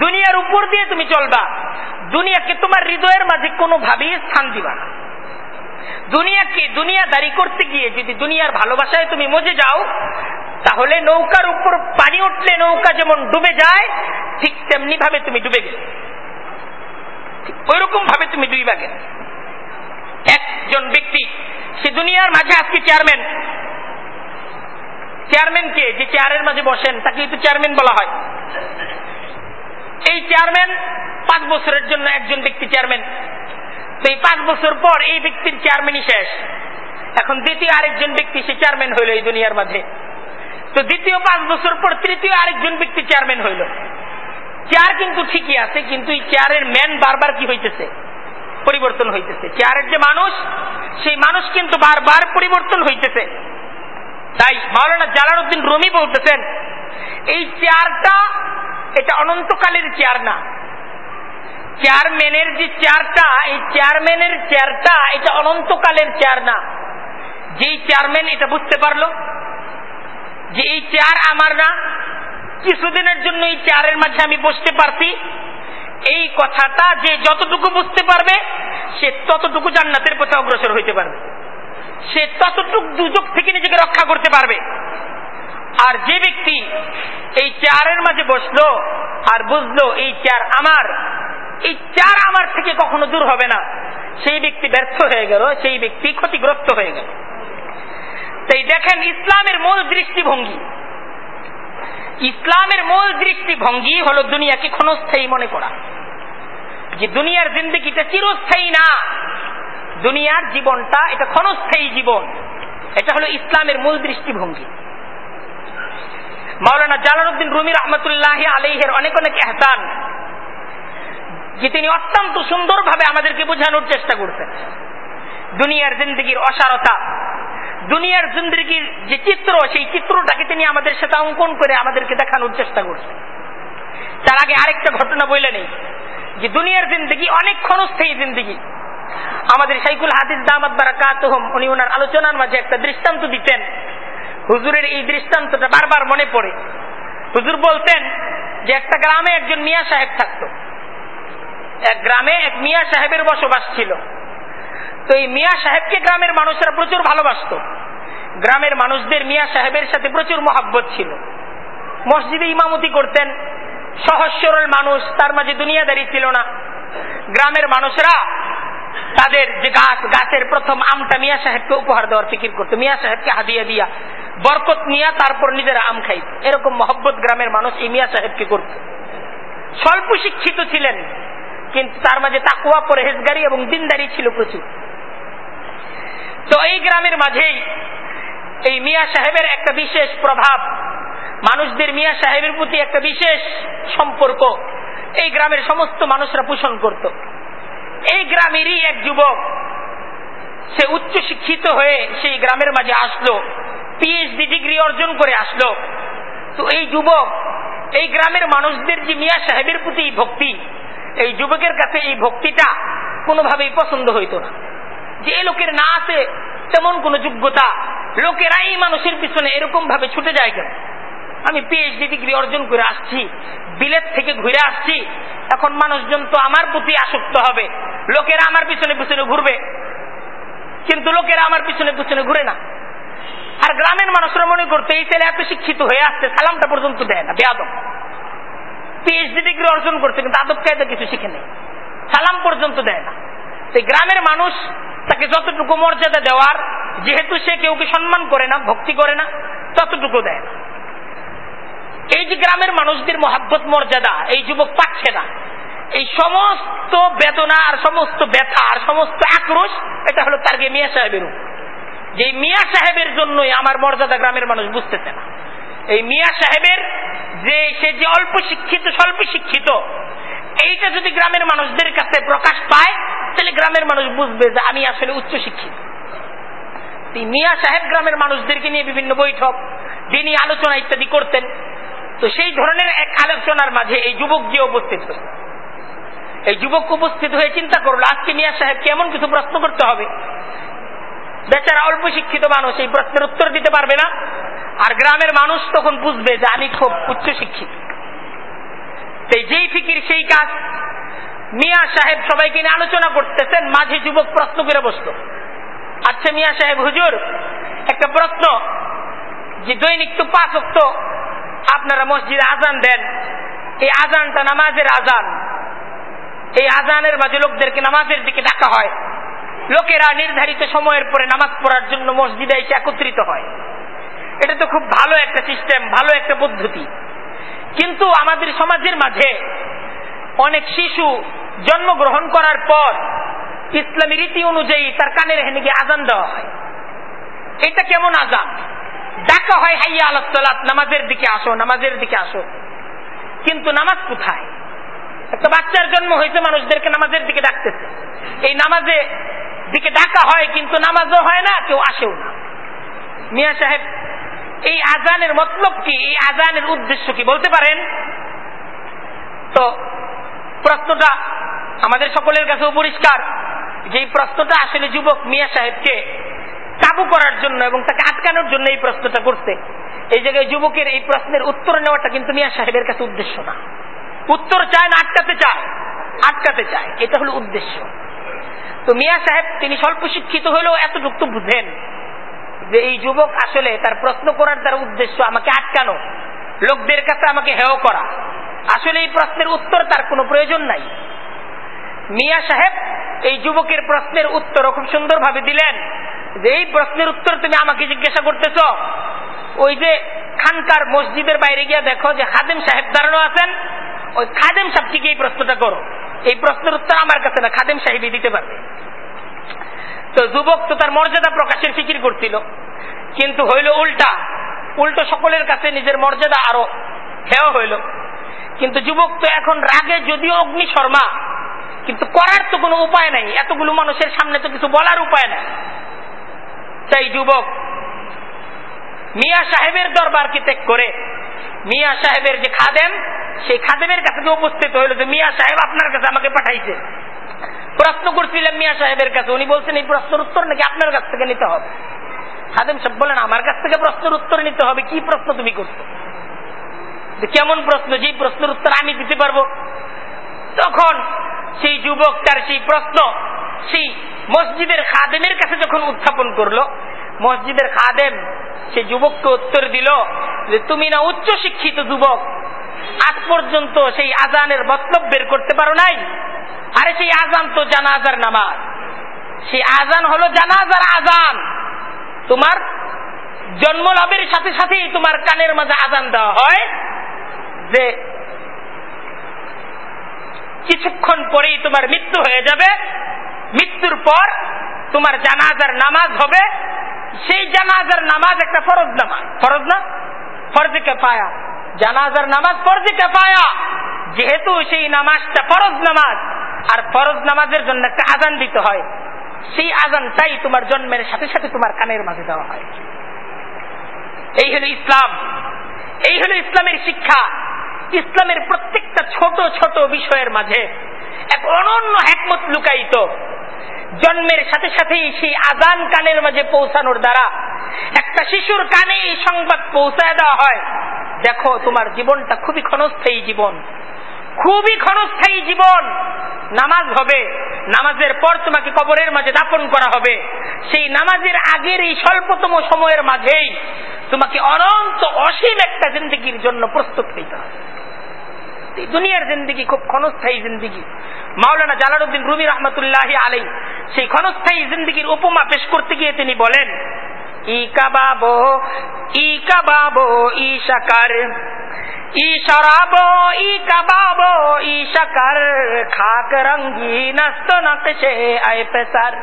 S1: দুনিয়ার উপর দিয়ে তুমি চলবা দুনিয়াকে তোমার হৃদয়ের মাঝে কোনোভাবেই স্থান দিবা না দুনিয়াকে দুনিয়াদারি করতে গিয়ে যদি দুনিয়ার ভালোবাসায় তুমি মজে যাও তাহলে নৌকার উপর পানি উঠলে নৌকা যেমন ডুবে যায় ঠিক তেমনি ভাবে তুমি ডুবে গেলে ঠিক ওইরকম ভাবে তুমি ডুবে গেলে একজন ব্যক্তি সে দুনিয়ার মাঝে আজকে চেয়ারম্যান চেয়ারম্যান কে যে চেয়ারের মাঝে বসেন তাকে কিন্তু চেয়ারম্যান বলা হয় এই চেয়ারম্যান পাঁচ বছরের জন্য একজন ব্যক্তি চেয়ারম্যান তো এই পাঁচ বছর পর এই ব্যক্তির চেয়ারম্যানই শেষ এখন দ্বিতীয় আরেকজন ব্যক্তি সে চেয়ারম্যান হইল এই দুনিয়ার মাঝে তো দ্বিতীয় পাঁচ বছর পর তৃতীয় আরেকজন ব্যক্তি চেয়ারম্যান হইল চেয়ার কিন্তু ঠিকই আছে কিন্তু এই চেয়ারের ম্যান বারবার কি হইতেছে পরিবর্তন হইতেছে চেয়ারের যে মানুষ সেই মানুষ কিন্তু বারবার পরিবর্তন হইতেছে তাই মাওলানা জালালউদ্দিন রুমি বলতেছেন এই চেয়ারটা এটা অনন্তকালের চেয়ার না চেয়ারম্যানের যে চেয়ারটা এই চেয়ারম্যানের চেয়ারটা এটা অনন্তকালের চেয়ার না যেই চেয়ারম্যান এটা বুঝতে পারল যে এই চেয়ার আমার না কিছুদিনের জন্য এই চেয়ারের মাঝে আমি বসতে পারছি এই কথাটা যে যতটুকু বুঝতে পারবে সে ততটুকু জান্নাতের পথে অগ্রসর হইতে পারবে সে ততটুকু দুযোগ থেকে নিজেকে রক্ষা করতে পারবে আর যে ব্যক্তি এই চেয়ারের মাঝে বসল আর বুঝলো এই চেয়ার আমার এই চেয়ার আমার থেকে কখনো দূর হবে না সেই ব্যক্তি ব্যর্থ হয়ে গেল সেই ব্যক্তি ক্ষতিগ্রস্ত হয়ে গেল তাই দেখেন ইসলামের মূল দৃষ্টিভঙ্গি ইসলামের মূল দৃষ্টিভঙ্গি হলো দুনিয়াকে ক্ষণস্থায়ী মনে করা যে দুনিয়ার জিন্দিগিটা চিরস্থায়ী না দুনিয়ার জীবনটা এটা ক্ষণস্থায়ী জীবন এটা হলো ইসলামের মূল দৃষ্টিভঙ্গি মাওলানা জালালউদ্দিন রুমি রহমতুল্লাহ আলহের অনেক অনেক এহসান যে তিনি অত্যন্ত সুন্দরভাবে আমাদেরকে বোঝানোর চেষ্টা করছেন দুনিয়ার জিন্দগির অসারতা দুনিয়ার জিন্দগির যে চিত্র সেই চিত্রটাকে তিনি আমাদের সাথে অঙ্কন করে আমাদেরকে দেখানোর চেষ্টা করছেন তার আগে আরেকটা ঘটনা বলে যে দুনিয়ার জিন্দগি অনেক ক্ষণস্থায়ী জিন্দগি আমাদের সাইকুল হাদিস দামাত কাতহম উনি ওনার আলোচনার মাঝে একটা দৃষ্টান্ত দিতেন হুজুরের এই দৃষ্টান্তটা বারবার মনে পড়ে হুজুর বলতেন যে একটা গ্রামে একজন মিয়া সাহেব থাকত এক গ্রামে এক মিয়া সাহেবের বসবাস ছিল তো এই মিয়া সাহেবকে গ্রামের মানুষরা প্রচুর ভালোবাসত গ্রামের মানুষদের মিয়া সাহেবের সাথে প্রচুর মহাব্বত ছিল মসজিদে ইমামতি করতেন সহজ মানুষ তার মাঝে দুনিয়াদারি ছিল না গ্রামের মানুষরা তাদের যে গাছ গাছের প্রথম আমটা মিয়া সাহেবকে উপহার দেওয়ার ফিকির করত মিয়া সাহেবকে হাদিয়া দিয়া বরকত নিয়ে তারপর নিজেরা আম খাই এরকম মহব্বত গ্রামের মানুষ এই মিয়া সাহেবকে করত স্বল্প শিক্ষিত ছিলেন কিন্তু তার মাঝে তাকুয়া পরেহেজগারি এবং দিনদারি ছিল প্রচুর তো এই গ্রামের মাঝেই এই মিয়া সাহেবের একটা বিশেষ প্রভাব মানুষদের মিয়া সাহেবের প্রতি একটা বিশেষ সম্পর্ক এই গ্রামের সমস্ত মানুষরা পোষণ করত এই গ্রামেরই এক যুবক সে উচ্চ শিক্ষিত হয়ে সেই গ্রামের মাঝে আসলো পিএইচডি ডিগ্রি অর্জন করে আসলো তো এই যুবক এই গ্রামের মানুষদের যে মিয়া সাহেবের প্রতি ভক্তি এই যুবকের কাছে এই ভক্তিটা কোনোভাবেই পছন্দ হইত না যে লোকের না আছে তেমন কোনো যোগ্যতা লোকেরাই মানুষের পিছনে এরকম ভাবে ছুটে যায় কেন আমি পিএইচডি ডিগ্রি অর্জন করে আসছি বিলেত থেকে ঘুরে আসছি এখন মানুষজন তো আমার প্রতি আসক্ত হবে লোকেরা আমার পিছনে পিছনে ঘুরবে কিন্তু লোকেরা আমার পিছনে পিছনে ঘুরে না আর গ্রামের মানুষরা মনে করতো এই ছেলে এত শিক্ষিত হয়ে আসছে সালামটা পর্যন্ত দেয় না বেআব পিএইচডি ডিগ্রি অর্জন করছে কিন্তু আদব কায়দা কিছু শিখে নেই সালাম পর্যন্ত দেয় না সেই গ্রামের মানুষ তাকে যতটুকু মর্যাদা দেওয়ার যেহেতু সে কেউকে সম্মান করে না ভক্তি করে না ততটুকু দেয় না যে গ্রামের মানুষদের মহাব্বত মর্যাদা এই যুবক পাচ্ছে না এই সমস্ত বেদনা আর সমস্ত ব্যথা আর সমস্ত আক্রোশ এটা হলো তার মিয়া সাহেবের যে মিয়া সাহেবের জন্যই আমার মর্যাদা গ্রামের মানুষ বুঝতেছে না এই মিয়া সাহেবের যে সে যে অল্প শিক্ষিত স্বল্প শিক্ষিত এইটা যদি গ্রামের মানুষদের কাছে প্রকাশ পায় তাহলে গ্রামের মানুষ বুঝবে যে আমি আসলে উচ্চ শিক্ষিত মিয়া সাহেব গ্রামের মানুষদেরকে নিয়ে বিভিন্ন বৈঠক দিনই আলোচনা ইত্যাদি করতেন তো সেই ধরনের এক আলোচনার মাঝে এই যুবক গিয়ে উপস্থিত হয়েছে এই যুবক উপস্থিত হয়ে চিন্তা করলো আজকে মিয়া সাহেব কেমন কিছু প্রশ্ন করতে হবে বেচারা অল্প শিক্ষিত মানুষ এই প্রশ্নের উত্তর দিতে পারবে না আর গ্রামের মানুষ তখন বুঝবে যে আমি খুব উচ্চ শিক্ষিত তাই যেই ফিকির সেই কাজ মিয়া সাহেব সবাইকে নিয়ে আলোচনা করতেছেন মাঝে যুবক প্রশ্ন করে বসল আচ্ছা মিয়া সাহেব হুজুর একটা প্রশ্ন যে দৈনিক তো পাঁচ অক্ট আপনারা মসজিদে আজান দেন এই আজানটা নামাজের আজান এই আজানের মাঝে লোকদেরকে নামাজের দিকে ডাকা হয় লোকেরা নির্ধারিত সময়ের পরে নামাজ পড়ার জন্য মসজিদে এসে একত্রিত হয় এটা তো খুব ভালো একটা সিস্টেম ভালো একটা পদ্ধতি কিন্তু আমাদের সমাজের মাঝে অনেক শিশু জন্মগ্রহণ করার পর ইসলামী রীতি অনুযায়ী তার কানের হেনে গিয়ে আজান দেওয়া হয় এটা কেমন আজান ডাকা হয় হাইয়া আলাপ নামাজের দিকে আসো নামাজের দিকে আসো কিন্তু নামাজ কোথায় একটা বাচ্চার জন্ম হয়েছে মানুষদেরকে নামাজের দিকে ডাকতেছে এই নামাজে দিকে ডাকা হয় কিন্তু নামাজও হয় না কেউ আসেও না মিয়া সাহেব এই আজানের মতলব কি এই আজানের উদ্দেশ্য কি বলতে পারেন তো প্রশ্নটা আমাদের সকলের কাছেও পরিষ্কার যে প্রশ্নটা আসলে যুবক মিয়া সাহেবকে কাবু করার জন্য এবং তাকে আটকানোর জন্য এই প্রশ্নটা করছে এই জায়গায় যুবকের এই প্রশ্নের উত্তর নেওয়াটা কিন্তু মিয়া সাহেবের কাছে উদ্দেশ্য না উত্তর চায় না আটকাতে চায় আটকাতে চায় এটা হলো উদ্দেশ্য তো মিয়া সাহেব তিনি স্বল্প শিক্ষিত হলেও এতটুকু তো বুঝেন যে এই যুবক আসলে তার প্রশ্ন করার তার উদ্দেশ্য আমাকে আটকানো লোকদের কাছে আমাকে হেয় করা আসলে এই প্রশ্নের উত্তর তার কোনো প্রয়োজন নাই মিয়া সাহেব এই যুবকের প্রশ্নের উত্তর খুব সুন্দরভাবে দিলেন যে এই প্রশ্নের উত্তর তুমি আমাকে জিজ্ঞাসা করতেছ ওই যে খানকার মসজিদের বাইরে গিয়া দেখো যে খাদেম সাহেব দাঁড়ানো আছেন ওই খাদেম সাহেব থেকে এই প্রশ্নটা করো এই প্রশ্নের উত্তর আমার কাছে না খাদেম সাহেবই দিতে পারবে তো যুবক তো তার মর্যাদা প্রকাশের ফিকির করছিল কিন্তু হইল উল্টা উল্টো সকলের কাছে নিজের মর্যাদা আরো হেয় হইল কিন্তু যুবক তো এখন রাগে যদিও অগ্নি শর্মা কিন্তু করার তো কোনো উপায় নাই এতগুলো মানুষের সামনে তো কিছু বলার উপায় নাই সেই যুবক মিয়া সাহেবের দরবারকে ত্যাগ করে মিয়া সাহেবের যে খাদেম সেই খাদেমের কাছে যে উপস্থিত হইল যে মিয়া সাহেব আপনার কাছে আমাকে পাঠাইছে প্রশ্ন করছিলাম মিয়া সাহেবের কাছে উনি বলছেন এই প্রশ্নের উত্তর নাকি আপনার কাছ থেকে নিতে হবে খাদেম সব বলেন আমার কাছ থেকে প্রশ্নের উত্তর নিতে হবে কি প্রশ্ন তুমি করছো কেমন প্রশ্ন যে প্রশ্নের উত্তর আমি দিতে পারবো তখন সেই যুবক তার সেই প্রশ্ন সেই মসজিদের খাদেমের কাছে যখন উত্থাপন করলো মসজিদের খাদেম সে যুবককে উত্তর দিল যে তুমি না উচ্চ শিক্ষিত যুবক আজ পর্যন্ত সেই আজানের মতলব বের করতে পারো নাই আরে সেই আজান তো জানাজার নামাজ সেই আজান হলো জানাজার আজান তোমার জন্ম লাভের সাথে সাথে তোমার কানের মাঝে আজান দেওয়া হয় যে কিছুক্ষণ পরেই তোমার মৃত্যু হয়ে যাবে মৃত্যুর পর তোমার জানাজার নামাজ হবে সেই জানাজার নামাজ একটা ফরজ নামাজ ফরজ না ফরজে কেফায়া জানাজার নামাজ ফরজে কেফায়া যেহেতু সেই নামাজটা ফরজ নামাজ আর ফরজ নামাজের জন্য একটা আজান দিতে হয় সেই আজানটাই তোমার জন্মের সাথে সাথে তোমার কানের মাঝে দেওয়া হয় এই হলো ইসলাম এই হলো ইসলামের শিক্ষা ইসলামের প্রত্যেকটা ছোট ছোট বিষয়ের মাঝে এক অনন্য হ্যাকমত লুকায়িত জন্মের সাথে সাথেই সেই আজান কানের মাঝে পৌঁছানোর দ্বারা একটা শিশুর কানে এই সংবাদ পৌঁছায় দেওয়া হয় দেখো তোমার জীবনটা খুবই ক্ষণস্থায়ী জীবন খুবই ক্ষণস্থায়ী জীবন নামাজ হবে নামাজের পর তোমাকে কবরের মাঝে দাপন করা হবে সেই নামাজের আগের এই স্বল্পতম সময়ের মাঝেই তোমাকে অনন্ত অসীম একটা জিন্দগির জন্য প্রস্তুত হইতে হবে দুনিয়ার জিন্দিগি খুব ক্ষণস্থায়ী জিন্দিগি মাওলানা জালারুদ্দিন রুমি রহমতুল্লাহ আলাই সেই ক্ষণস্থায়ী জিন্দিগির উপমা পেশ করতে গিয়ে তিনি বলেন ই কাবাবো ই কাবাবো ই সাকার খাক রঙ্গি আয় পেসার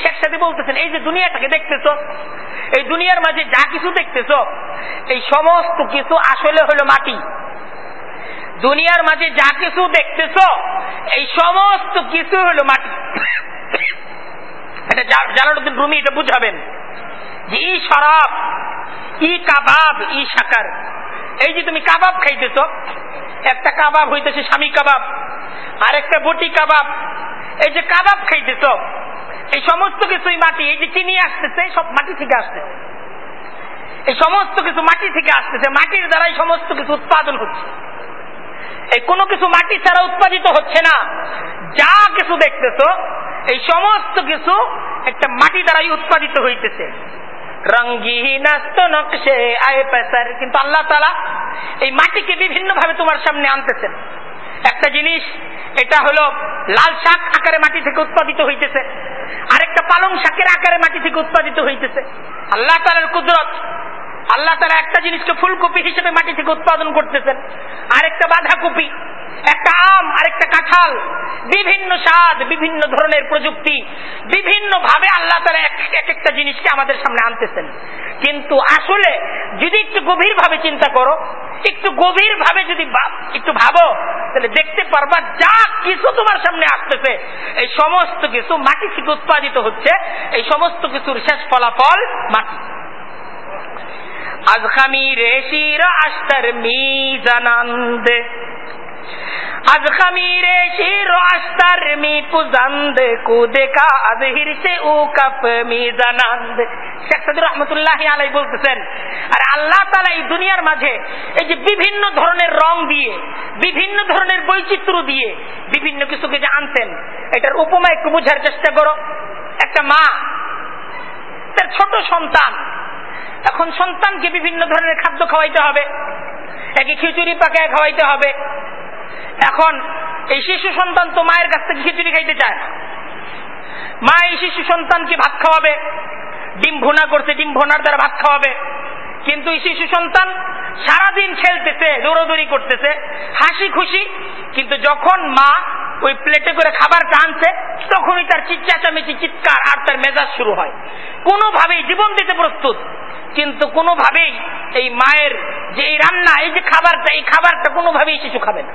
S1: শেখ সাথে বলতেছেন এই যে দুনিয়াটাকে দেখতেছ এই দুনিয়ার মাঝে যা কিছু দেখতেছ এই সমস্ত কিছু আসলে হলো মাটি দুনিয়ার মাঝে যা কিছু দেখতেছ এই সমস্ত কিছু হলো মাটি এটা জালালুদ্দিন রুমি এটা বুঝাবেন যে ই সরাব ই কাবাব ই সাকার এই যে তুমি কাবাব খাইতেছ একটা কাবাব হইতেছে স্বামী কাবাব আর একটা বটি কাবাব এই যে কাবাব খাইতেছ এই সমস্ত কিছুই মাটি এই যে চিনি আসতেছে সব মাটি থেকে আসতেছে এই সমস্ত কিছু মাটি থেকে আসতেছে মাটির দ্বারাই সমস্ত কিছু উৎপাদন হচ্ছে এই কোনো কিছু মাটি ছাড়া উৎপাদিত হচ্ছে না যা কিছু দেখতেছ এই সমস্ত কিছু একটা মাটি দ্বারাই উৎপাদিত হইতেছে কিন্তু আল্লাহ এই মাটিকে বিভিন্ন ভাবে তোমার সামনে আনতেছেন একটা জিনিস এটা হলো লাল শাক আকারে মাটি থেকে উৎপাদিত হইতেছে আরেকটা পালং শাকের আকারে মাটি থেকে উৎপাদিত হইতেছে আল্লাহ তালার কুদরত আল্লাহ তারা একটা জিনিসকে ফুলকপি হিসেবে মাটি থেকে উৎপাদন করতেছেন আরেকটা বাঁধাকপি একটা আম আরেকটা কাঁঠাল বিভিন্ন স্বাদ বিভিন্ন ধরনের প্রযুক্তি বিভিন্ন ভাবে আল্লাহ তারা এক একটা জিনিসকে আমাদের সামনে আনতেছেন কিন্তু আসলে যদি একটু গভীর ভাবে চিন্তা করো একটু গভীর ভাবে যদি একটু ভাবো তাহলে দেখতে পারবা যা কিছু তোমার সামনে আসতেছে এই সমস্ত কিছু মাটি থেকে উৎপাদিত হচ্ছে এই সমস্ত কিছুর শেষ ফলাফল মাটি আজ খামিরে শিরা আস্তার মিজানান্দ আজ খামিরে শির মি পুজান্দ কুদেকা আজ হিরসে ও কাপ মিজানান্দ শেখ সাদুর রহমতুল্লাহ আলাই বলতেছেন আর আল্লাহ তালা এই দুনিয়ার মাঝে এই যে বিভিন্ন ধরনের রং দিয়ে বিভিন্ন ধরনের বৈচিত্র্য দিয়ে বিভিন্ন কিছুকে যে আনতেন এটার উপমা একটু বোঝার চেষ্টা করো একটা মা তার ছোট সন্তান এখন সন্তানকে বিভিন্ন ধরনের খাদ্য খাওয়াইতে হবে একে খিচুড়ি পাকে খাওয়াইতে হবে এখন এই শিশু সন্তান তো মায়ের কাছ থেকে খিচুড়ি খাইতে চায় না মা এই শিশু সন্তানকে ভাত খাওয়াবে ডিম ভোনা করছে ডিম ভোনার দ্বারা ভাত খাওয়াবে কিন্তু এই শিশু সন্তান সারাদিন খেলতেছে দৌড়দৌড়ি করতেছে হাসি খুশি কিন্তু যখন মা ওই প্লেটে করে খাবার টানছে তখনই তার চিৎচাচামেচি চিৎকার আর তার মেজাজ শুরু হয় কোনোভাবেই জীবন দিতে প্রস্তুত কিন্তু কোনোভাবেই এই মায়ের যে এই রান্না এই যে খাবারটা এই খাবারটা কোনোভাবেই শিশু খাবে না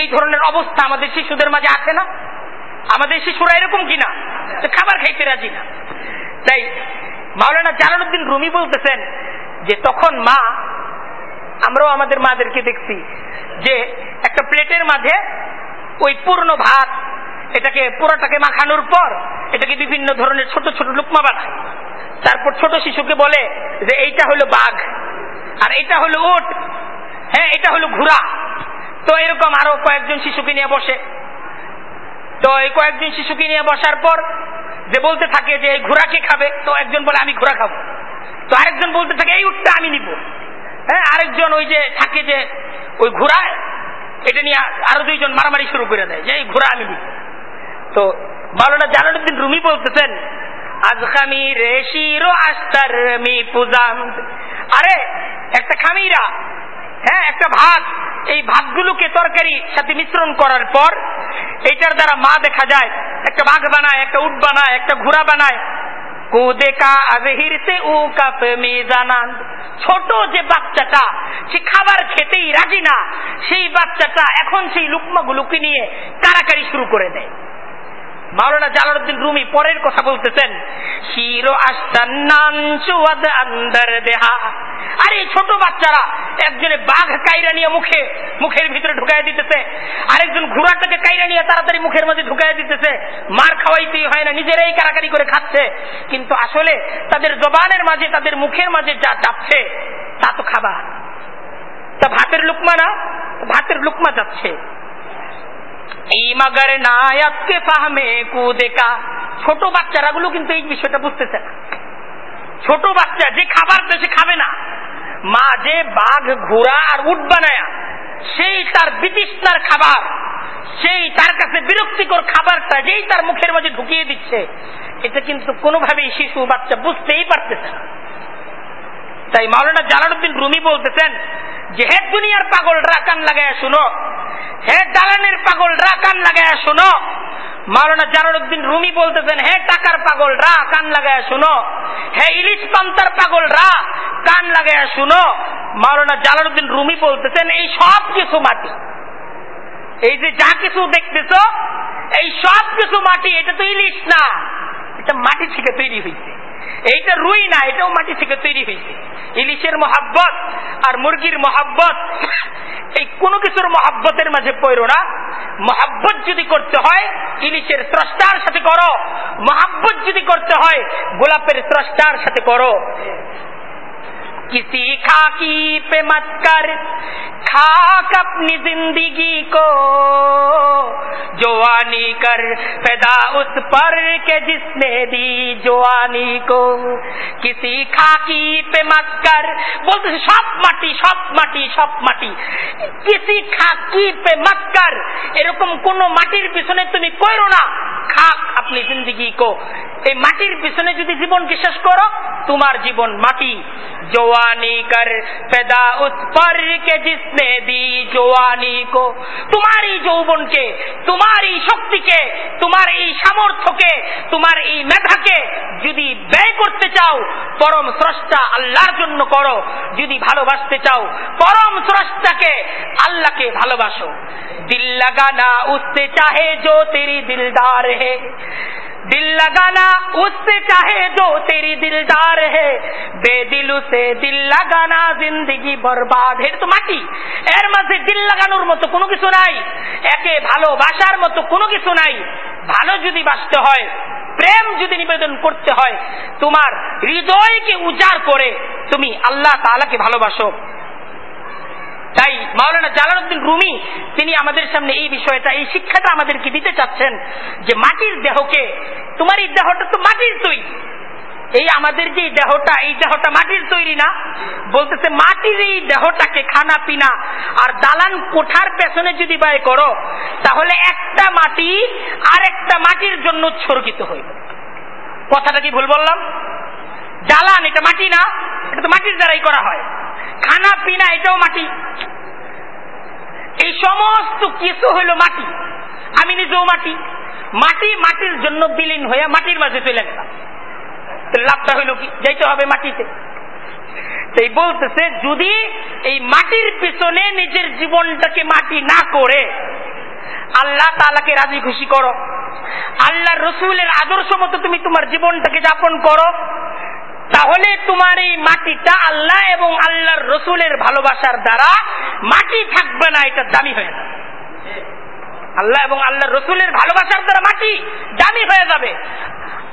S1: এই ধরনের অবস্থা আমাদের শিশুদের মাঝে আছে না আমাদের শিশুরা এরকম কিনা খাবার খাইতে রাজি না তাই মাওলানা জালালুদ্দিন রুমি বলতেছেন যে তখন মা আমরাও আমাদের মাদেরকে দেখছি যে একটা প্লেটের মাঝে ওই পূর্ণ ভাত এটাকে পুরোটাকে মাখানোর পর এটাকে বিভিন্ন ধরনের ছোট ছোট লুকমা বানায় তারপর ছোট শিশুকে বলে যে এইটা হলো বাঘ আর এটা হলো উঠ হ্যাঁ এটা হলো ঘোড়া তো এরকম আরো কয়েকজন শিশুকে নিয়ে বসে তো এই কয়েকজন শিশুকে নিয়ে বসার পর যে বলতে থাকে যে এই ঘোড়াকে খাবে তো একজন বলে আমি ঘোড়া খাবো তো আরেকজন বলতে থাকে এই উঠটা আমি নিব হ্যাঁ আরেকজন ওই যে থাকে যে ওই ঘোড়া এটা নিয়ে আরো দুইজন মারামারি শুরু করে দেয় যে এই ঘোড়া আমি নিব তো মাওলানা জালালুদ্দিন রুমি বলতেছেন আজখামি রে শিরো আস্তার আরে একটা খামিরা হ্যাঁ একটা ভাত এই ভাতগুলোকে তরকারি সাথে মিশ্রণ করার পর এইটার দ্বারা মা দেখা যায় একটা বাঘ বানায় একটা উট বানায় একটা ঘোড়া বানায় ছোট যে বাচ্চাটা সে খাবার খেতেই রাজি না সেই বাচ্চাটা এখন সেই লুকমাগুলোকে নিয়ে কারাকারি শুরু করে দেয় মাওলানা জালালউদ্দিন রুমি পরের কথা বলতেছেন হিরো আন্দর দেহা আরে ছোট বাচ্চারা একজনে বাঘ কাইরা নিয়ে মুখে মুখের ভিতরে ঢুকাই দিতেছে আরেকজন ঘোড়াটাকে কাইরা নিয়ে তাড়াতাড়ি মুখের মধ্যে ঢুকাই দিতেছে মার খাওয়াইতেই হয় না নিজেরাই কারাকারি করে খাচ্ছে কিন্তু আসলে তাদের জবানের মাঝে তাদের মুখের মাঝে যা যাচ্ছে তা তো খাবার তা ভাতের লুকমা না ভাতের লুকমা যাচ্ছে মাগার নায়াতকে ফাহমে কুদেকা ছোট বাচ্চারা গুলো কিন্তু এই বিষয়টা বুঝতেছে না ছোট বাচ্চা যে খাবার দেশে খাবে না মা যে বাঘ ঘোড়া আর উট বানায় সেই তার বিতৃষ্ণার খাবার সেই তার কাছে বিরক্তিকর খাবারটা যেই তার মুখের মাঝে ঢুকিয়ে দিচ্ছে এটা কিন্তু কোনোভাবেই শিশু বাচ্চা বুঝতেই পারতেছে না তাই মাওলানা জালানুদ্দিন রুমি বলতেছেন যে হে দুনিয়ার পাগলরা কান লাগায় শুনো হে দালানের পাগলরা কান লাগায় শুনো মাওলানা উদ্দিন রুমি বলতেছেন হে টাকার পাগলরা কান লাগায় শুনো হে ইলিশ পান্তার পাগলরা কান লাগায় শুনো মাওলানা উদ্দিন রুমি বলতেছেন এই সব কিছু মাটি এই যে যা কিছু দেখতেছ এই সব কিছু মাটি এটা তো ইলিশ না এটা মাটি থেকে তৈরি হয়েছে এইটা রুই না এটাও মাটি থেকে তৈরি হয়েছে ইলিশের মহাব্বত আর মুরগির মহাব্বত এই কোনো কিছুর মহাব্বতের মাঝে পড়ো না মহাব্বত যদি করতে হয় ইলিশের স্রষ্টার সাথে করো মহাব্বত যদি করতে হয় গোলাপের স্রষ্টার সাথে করো किसी खाकी पे मत कर खाक अपनी जिंदगी को जोआनी कर पैदा उस पर के जिसने दी जोआनी को किसी खाकी पे मत कर সব মাটি সব মাটি সব মাটি কিসি খাকি পে মত এরকম কোন মাটির পিছনে তুমি করো না খাক আপনি জিন্দগি কো এই মাটির পিছনে যদি জীবন শেষ করো তোমার জীবন মাটি জোয়া जवानी कर पैदा उस पर के जिसने दी जवानी को যৌবনকে তোমারই শক্তিকে তোমার এই সামর্থ্যকে তোমার এই মেধাকে যদি ব্যয় করতে চাও পরম স্রষ্টা আল্লাহর জন্য করো যদি ভালোবাসতে চাও পরম স্রষ্টাকে আল্লাহকে ভালোবাসো দিল লাগানা উঠতে চাহে জো তেরি দিলদার হে दिल लगाना उससे चाहे जो तेरी दिलदार है বেদিলু সে দিল লাগানা জিন্দিগি বরবাদ এটা তো মাটি এর মাঝে দিল লাগানোর মতো কোনো কিছু নাই একে ভালোবাসার মতো কোনো কিছু নাই ভালো যদি বাঁচতে হয় প্রেম যদি নিবেদন করতে হয় তোমার হৃদয়কে উজাড় করে তুমি আল্লাহ তালাকে ভালোবাসো তাই মাওলানা জালালউদ্দিন রুমি তিনি আমাদের সামনে এই বিষয়টা এই শিক্ষাটা আমাদেরকে দিতে চাচ্ছেন যে মাটির দেহকে তোমার এই দেহটা তো মাটির তৈরি এই আমাদের যে দেহটা এই দেহটা মাটির তৈরি না বলতেছে মাটির এই দেহটাকে খানা পিনা আর দালান কোঠার পেছনে যদি ব্যয় করো তাহলে একটা মাটি আর একটা মাটির জন্য উৎসর্গিত হইবে কথাটা কি ভুল বললাম দালান এটা মাটি না এটা তো মাটির দ্বারাই করা হয় খানা পিনা এটাও মাটি এই সমস্ত কিছু হইল মাটি আমি নিজেও মাটি মাটি মাটির জন্য বিলীন হয়ে মাটির মাঝে চলে গেলাম লাভটা হইল কি যাইতে হবে মাটিতে এই বলতেছে যদি এই মাটির পিছনে নিজের জীবনটাকে মাটি না করে আল্লাহ তালাকে রাজি খুশি করো আল্লাহ রসুলের আদর্শ মতো তুমি তোমার জীবনটাকে যাপন করো তাহলে তোমার এই মাটিটা আল্লাহ এবং আল্লাহর রসুলের ভালোবাসার দ্বারা মাটি থাকবে না এটা দামি হয়ে যাবে আল্লাহ এবং আল্লাহর রসুলের ভালোবাসার দ্বারা মাটি দামি হয়ে যাবে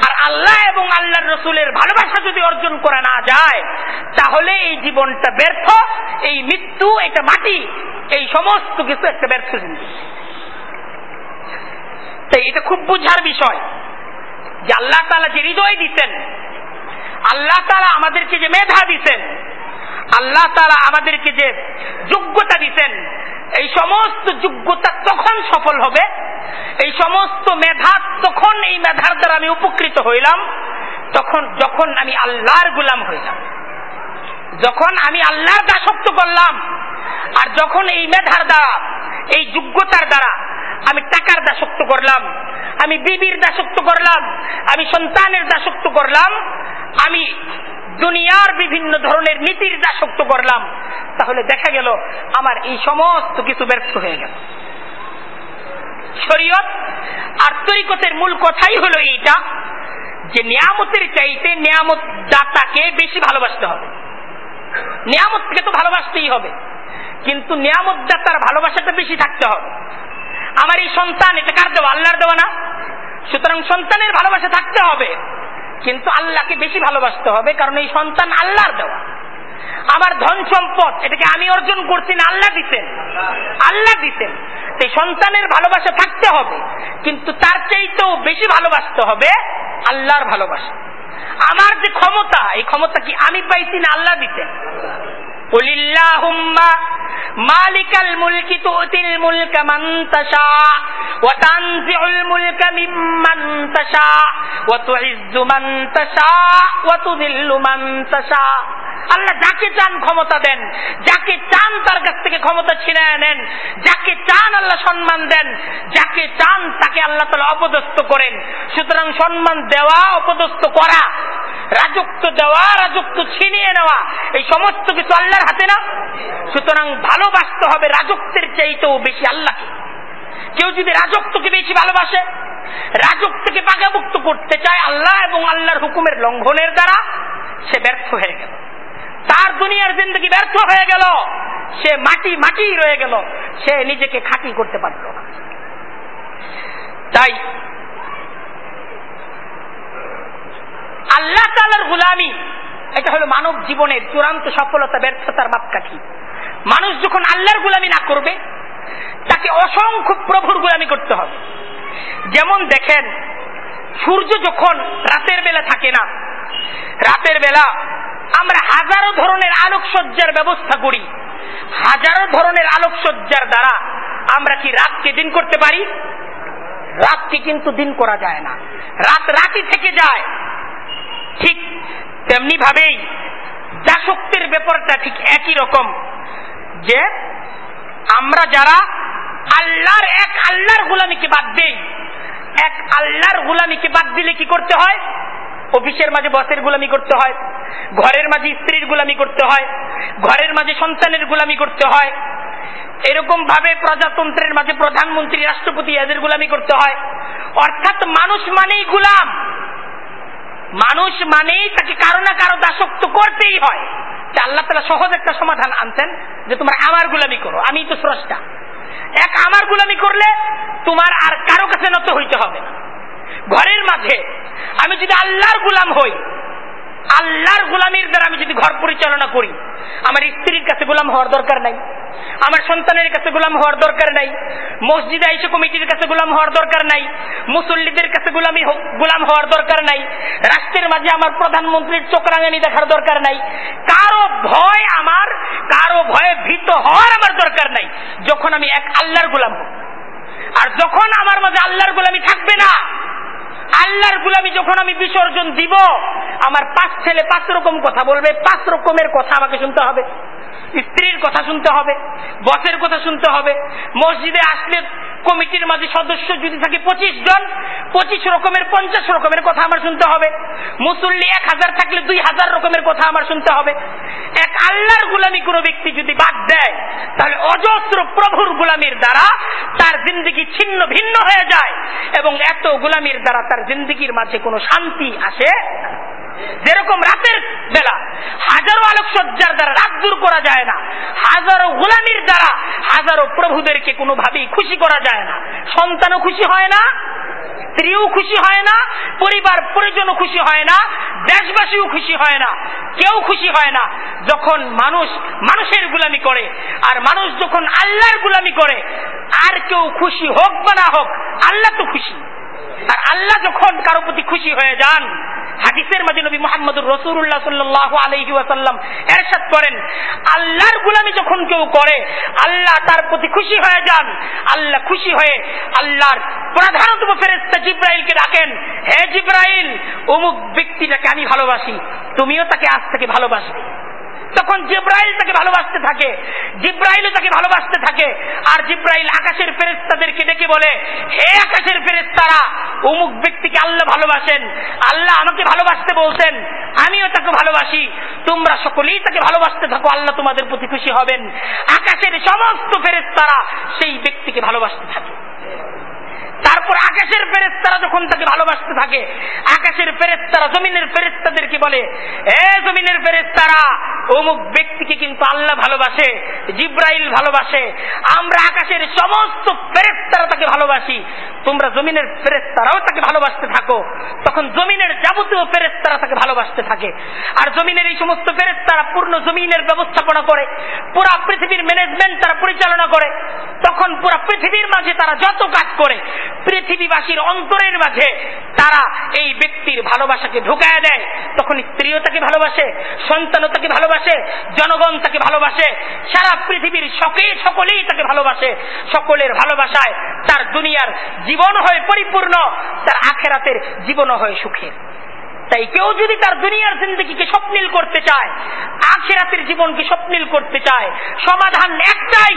S1: আর আল্লাহ এবং আল্লাহর রসুলের ভালোবাসা যদি অর্জন করা না যায় তাহলে এই জীবনটা ব্যর্থ এই মৃত্যু এটা মাটি এই সমস্ত কিছু একটা ব্যর্থ জিনিস তাই এটা খুব বুঝার বিষয় যে আল্লাহ তালা যে হৃদয় দিতেন আল্লাহ তারা আমাদেরকে যে মেধা দিচ্ছেন আল্লাহ তারা আমাদেরকে যে যোগ্যতা দিচ্ছেন এই সমস্ত যোগ্যতা তখন সফল হবে এই সমস্ত মেধা তখন এই মেধার দ্বারা আমি উপকৃত হইলাম তখন যখন আমি আল্লাহর গুলাম হইলাম যখন আমি আল্লাহর দাসত্ব করলাম আর যখন এই মেধার দ্বারা এই যোগ্যতার দ্বারা আমি টাকার দাসত্ব করলাম আমি বিবির দাসত্ব করলাম আমি সন্তানের দাসত্ব করলাম আমি দুনিয়ার বিভিন্ন ধরনের নীতির শক্ত করলাম তাহলে দেখা গেল আমার এই সমস্ত কিছু ব্যর্থ হয়ে গেল শরীয়ত আর তরিকতের মূল কথাই হলো এইটা যে নিয়ামতের চাইতে নিয়ামত দাতাকে বেশি ভালোবাসতে হবে নিয়ামতকে তো ভালোবাসতেই হবে কিন্তু নিয়ামত দাতার ভালোবাসাটা বেশি থাকতে হবে আমার এই সন্তান এটা কার দেওয়া আল্লাহর দেওয়া না সুতরাং সন্তানের ভালোবাসা থাকতে হবে কিন্তু আল্লাহকে বেশি ভালোবাসতে হবে কারণ এই সন্তান আল্লাহর দেওয়া আমার ধন সম্পদ এটাকে আমি অর্জন করছি না আল্লাহ দিতেন আল্লাহ দিতেন সেই সন্তানের ভালোবাসা থাকতে হবে কিন্তু তার চাইতেও বেশি ভালোবাসতে হবে আল্লাহর ভালোবাসা আমার যে ক্ষমতা এই ক্ষমতা কি আমি পাইছি না আল্লাহ দিতেন আল্লাহ যাকে চান ক্ষমতা দেন যাকে চান তার কাছ থেকে ক্ষমতা ছিনায় নেন যাকে চান আল্লাহ সম্মান দেন যাকে চান তাকে আল্লাহ তালা অপদস্থ করেন সুতরাং সম্মান দেওয়া অপদস্থ করা রাজত্ব দেওয়া রাজত্ব ছিনিয়ে নেওয়া এই সমস্ত কিছু আল্লাহ হাতে না সুতরাং ভালোবাসতে হবে রাজত্বের চাইতেও বেশি আল্লাহকে কেউ যদি রাজত্বকে বেশি ভালোবাসে রাজত্বকে বাগামুক্ত করতে চায় আল্লাহ এবং আল্লাহর হুকুমের লঙ্ঘনের দ্বারা সে ব্যর্থ হয়ে গেল তার দুনিয়ার জিন্দগি ব্যর্থ হয়ে গেল সে মাটি মাটি রয়ে গেল সে নিজেকে খাঁটি করতে পারল না তাই আল্লাহ তালার গুলামী এটা হলো মানব জীবনের চূড়ান্ত সফলতা ব্যর্থতার মাপকাঠি মানুষ যখন আল্লাহর গুলামি না করবে তাকে অসংখ্য প্রভুর গুলামি করতে হবে যেমন দেখেন সূর্য যখন রাতের বেলা থাকে না রাতের বেলা আমরা হাজারো ধরনের আলোকসজ্জার ব্যবস্থা করি হাজারো ধরনের আলোকসজ্জার দ্বারা আমরা কি রাতকে দিন করতে পারি রাতকে কিন্তু দিন করা যায় না রাত রাতি থেকে যায় ঠিক তেমনি ভাবেই দাসত্বের ব্যাপারটা ঠিক একই রকম যে আমরা যারা আল্লাহর এক আল্লাহর গুলামিকে বাদ দেই এক আল্লাহর গুলামিকে বাদ দিলে কি করতে হয় অফিসের মাঝে বসের গুলামি করতে হয় ঘরের মাঝে স্ত্রীর গুলামি করতে হয় ঘরের মাঝে সন্তানের গুলামি করতে হয় এরকম ভাবে প্রজাতন্ত্রের মাঝে প্রধানমন্ত্রী রাষ্ট্রপতি এদের গুলামি করতে হয় অর্থাৎ মানুষ মানেই গুলাম মানুষ মানেই তাকে কারো না কারো দাসক্ত করতেই হয় যে আল্লাহ তালা সহজ একটা সমাধান আনছেন যে তোমার আমার গুলামি করো আমি তো স্রষ্টা এক আমার গুলামি করলে তোমার আর কারো কাছে নত হইতে হবে না ঘরের মাঝে আমি যদি আল্লাহর গুলাম হই আল্লাহর গুলামির দ্বারা আমি যদি ঘর পরিচালনা করি আমার স্ত্রীর কাছে গোলাম হওয়ার দরকার নাই আমার সন্তানের কাছে গোলাম হওয়ার দরকার নাই মসজিদ আইসা কমিটির কাছে গোলাম হওয়ার দরকার নাই মুসল্লিদের কাছে গোলামি গোলাম হওয়ার দরকার নাই রাষ্ট্রের মাঝে আমার প্রধানমন্ত্রীর চোখরাঙানি দেখার দরকার নাই কারো ভয় আমার কারো ভয়ে ভীত হওয়ার আমার দরকার নাই যখন আমি এক আল্লাহর গোলাম হব আর যখন আমার মাঝে আল্লাহর গোলামি থাকবে না আল্লাহর গুলামি যখন আমি বিসর্জন দিব আমার পাঁচ ছেলে পাঁচ রকম কথা বলবে পাঁচ রকমের কথা আমাকে শুনতে হবে স্ত্রীর কথা শুনতে হবে বসের কথা শুনতে হবে মসজিদে আসলে কমিটির মাঝে সদস্য যদি থাকে পঁচিশ জন পঁচিশ রকমের পঞ্চাশ রকমের কথা আমার শুনতে হবে মুসল্লি এক হাজার থাকলে দুই হাজার রকমের কথা আমার শুনতে হবে এক আল্লাহর গুলামি কোনো ব্যক্তি যদি বাদ দেয় তাহলে অজস্র প্রভুর গুলামির দ্বারা তার জিন্দগি ছিন্ন ভিন্ন হয়ে যায় এবং এত গুলামির দ্বারা তার জিন্দগির মাঝে কোনো শান্তি আসে না যেরকম রাতের বেলা হাজারো আলোক সজ্জার দ্বারা রাত দূর করা যায় না হাজারো গোলামীর দ্বারা হাজারো প্রভুদেরকে কোনোভাবেই খুশি করা যায় না সন্তানও খুশি হয় না স্ত্রীও খুশি হয় না পরিবার পরিজনও খুশি হয় না দেশবাসীও খুশি হয় না কেউ খুশি হয় না যখন মানুষ মানুষের গুলামি করে আর মানুষ যখন আল্লাহর গুলামি করে আর কেউ খুশি হোক বা না হোক আল্লাহ তো খুশি আর আল্লাহ যখন কারো প্রতি খুশি হয়ে যান হাদিসের মাঝে নবী মোহাম্মদুর রসুল্লাহ সাল্লাহ আলহি ওয়াসাল্লাম এরশাদ করেন আল্লাহর গুলামি যখন কেউ করে আল্লাহ তার প্রতি খুশি হয়ে যান আল্লাহ খুশি হয়ে আল্লাহর প্রধানতম ফেরেস্তা জিব্রাইলকে ডাকেন হে জিব্রাইল অমুক ব্যক্তিটাকে আমি ভালোবাসি তুমিও তাকে আজ থেকে ভালোবাসবে তখন জিব্রাইল তাকে ভালোবাসতে থাকে জিব্রাইলও তাকে ভালোবাসতে থাকে আর জিব্রাইল আকাশের ফেরেস্তাদেরকে ডেকে বলে হে আকাশের ফেরেস্তারা অমুক ব্যক্তিকে আল্লাহ ভালোবাসেন আল্লাহ আমাকে ভালোবাসতে বলছেন আমিও তাকে ভালোবাসি তোমরা সকলেই তাকে ভালোবাসতে থাকো আল্লাহ তোমাদের প্রতি খুশি হবেন আকাশের সমস্ত ফেরেস্তারা সেই ব্যক্তিকে ভালোবাসতে থাকে তারপর আকাশের ফেরেস্তারা যখন তাকে ভালোবাসতে থাকে আকাশের ফেরেস্তারা জমিনের ফেরেস্তাদেরকে বলে এ জমিনের ফেরেস্তারা অমুক ব্যক্তিকে কিন্তু আল্লাহ ভালোবাসে জিব্রাইল ভালোবাসে আমরা আকাশের সমস্ত ফেরেস্তারা তাকে ভালোবাসি তোমরা জমিনের ফেরেস্তারাও তাকে ভালোবাসতে থাকো তখন জমিনের যাবতীয় ফেরেস্তারা তাকে ভালোবাসতে থাকে আর জমিনের এই সমস্ত ফেরেস্তারা পূর্ণ জমিনের ব্যবস্থাপনা করে পুরা পৃথিবীর ম্যানেজমেন্ট তারা পরিচালনা করে তখন পুরা পৃথিবীর মাঝে তারা যত কাজ করে পৃথিবীবাসীর অন্তরের মাঝে তারা এই ব্যক্তির ভালোবাসাকে ঢুকায় দেয় তখন স্ত্রীও তাকে ভালোবাসে সন্তানও তাকে ভালোবাসে জনগণ তাকে ভালোবাসে সারা পৃথিবীর সকলে সকলেই তাকে ভালোবাসে সকলের ভালোবাসায় তার দুনিয়ার জীবন হয় পরিপূর্ণ তার আখেরাতের জীবন হয় সুখের তাই কেউ যদি তার দুনিয়ার জিন্দগিকে স্বপ্নিল করতে চায় আখেরাতের জীবনকে স্বপ্নিল করতে চায় সমাধান একটাই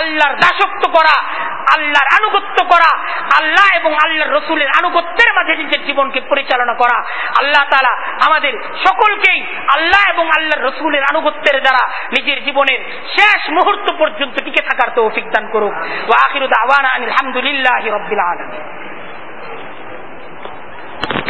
S1: আল্লাহর দাসত্ব করা আল্লাহর আনুগত্য করা আল্লাহ এবং আল্লাহর রসুলের আনুগত্যের মাঝে নিজের জীবনকে পরিচালনা করা আল্লাহ তালা আমাদের সকলকেই আল্লাহ এবং আল্লাহর রসুলের আনুগত্যের দ্বারা নিজের জীবনের শেষ মুহূর্ত পর্যন্ত টিকে থাকার তৌফিক দান করুক ও আখিরুদ আওয়ান আলহামদুলিল্লাহ রব্দুল আলম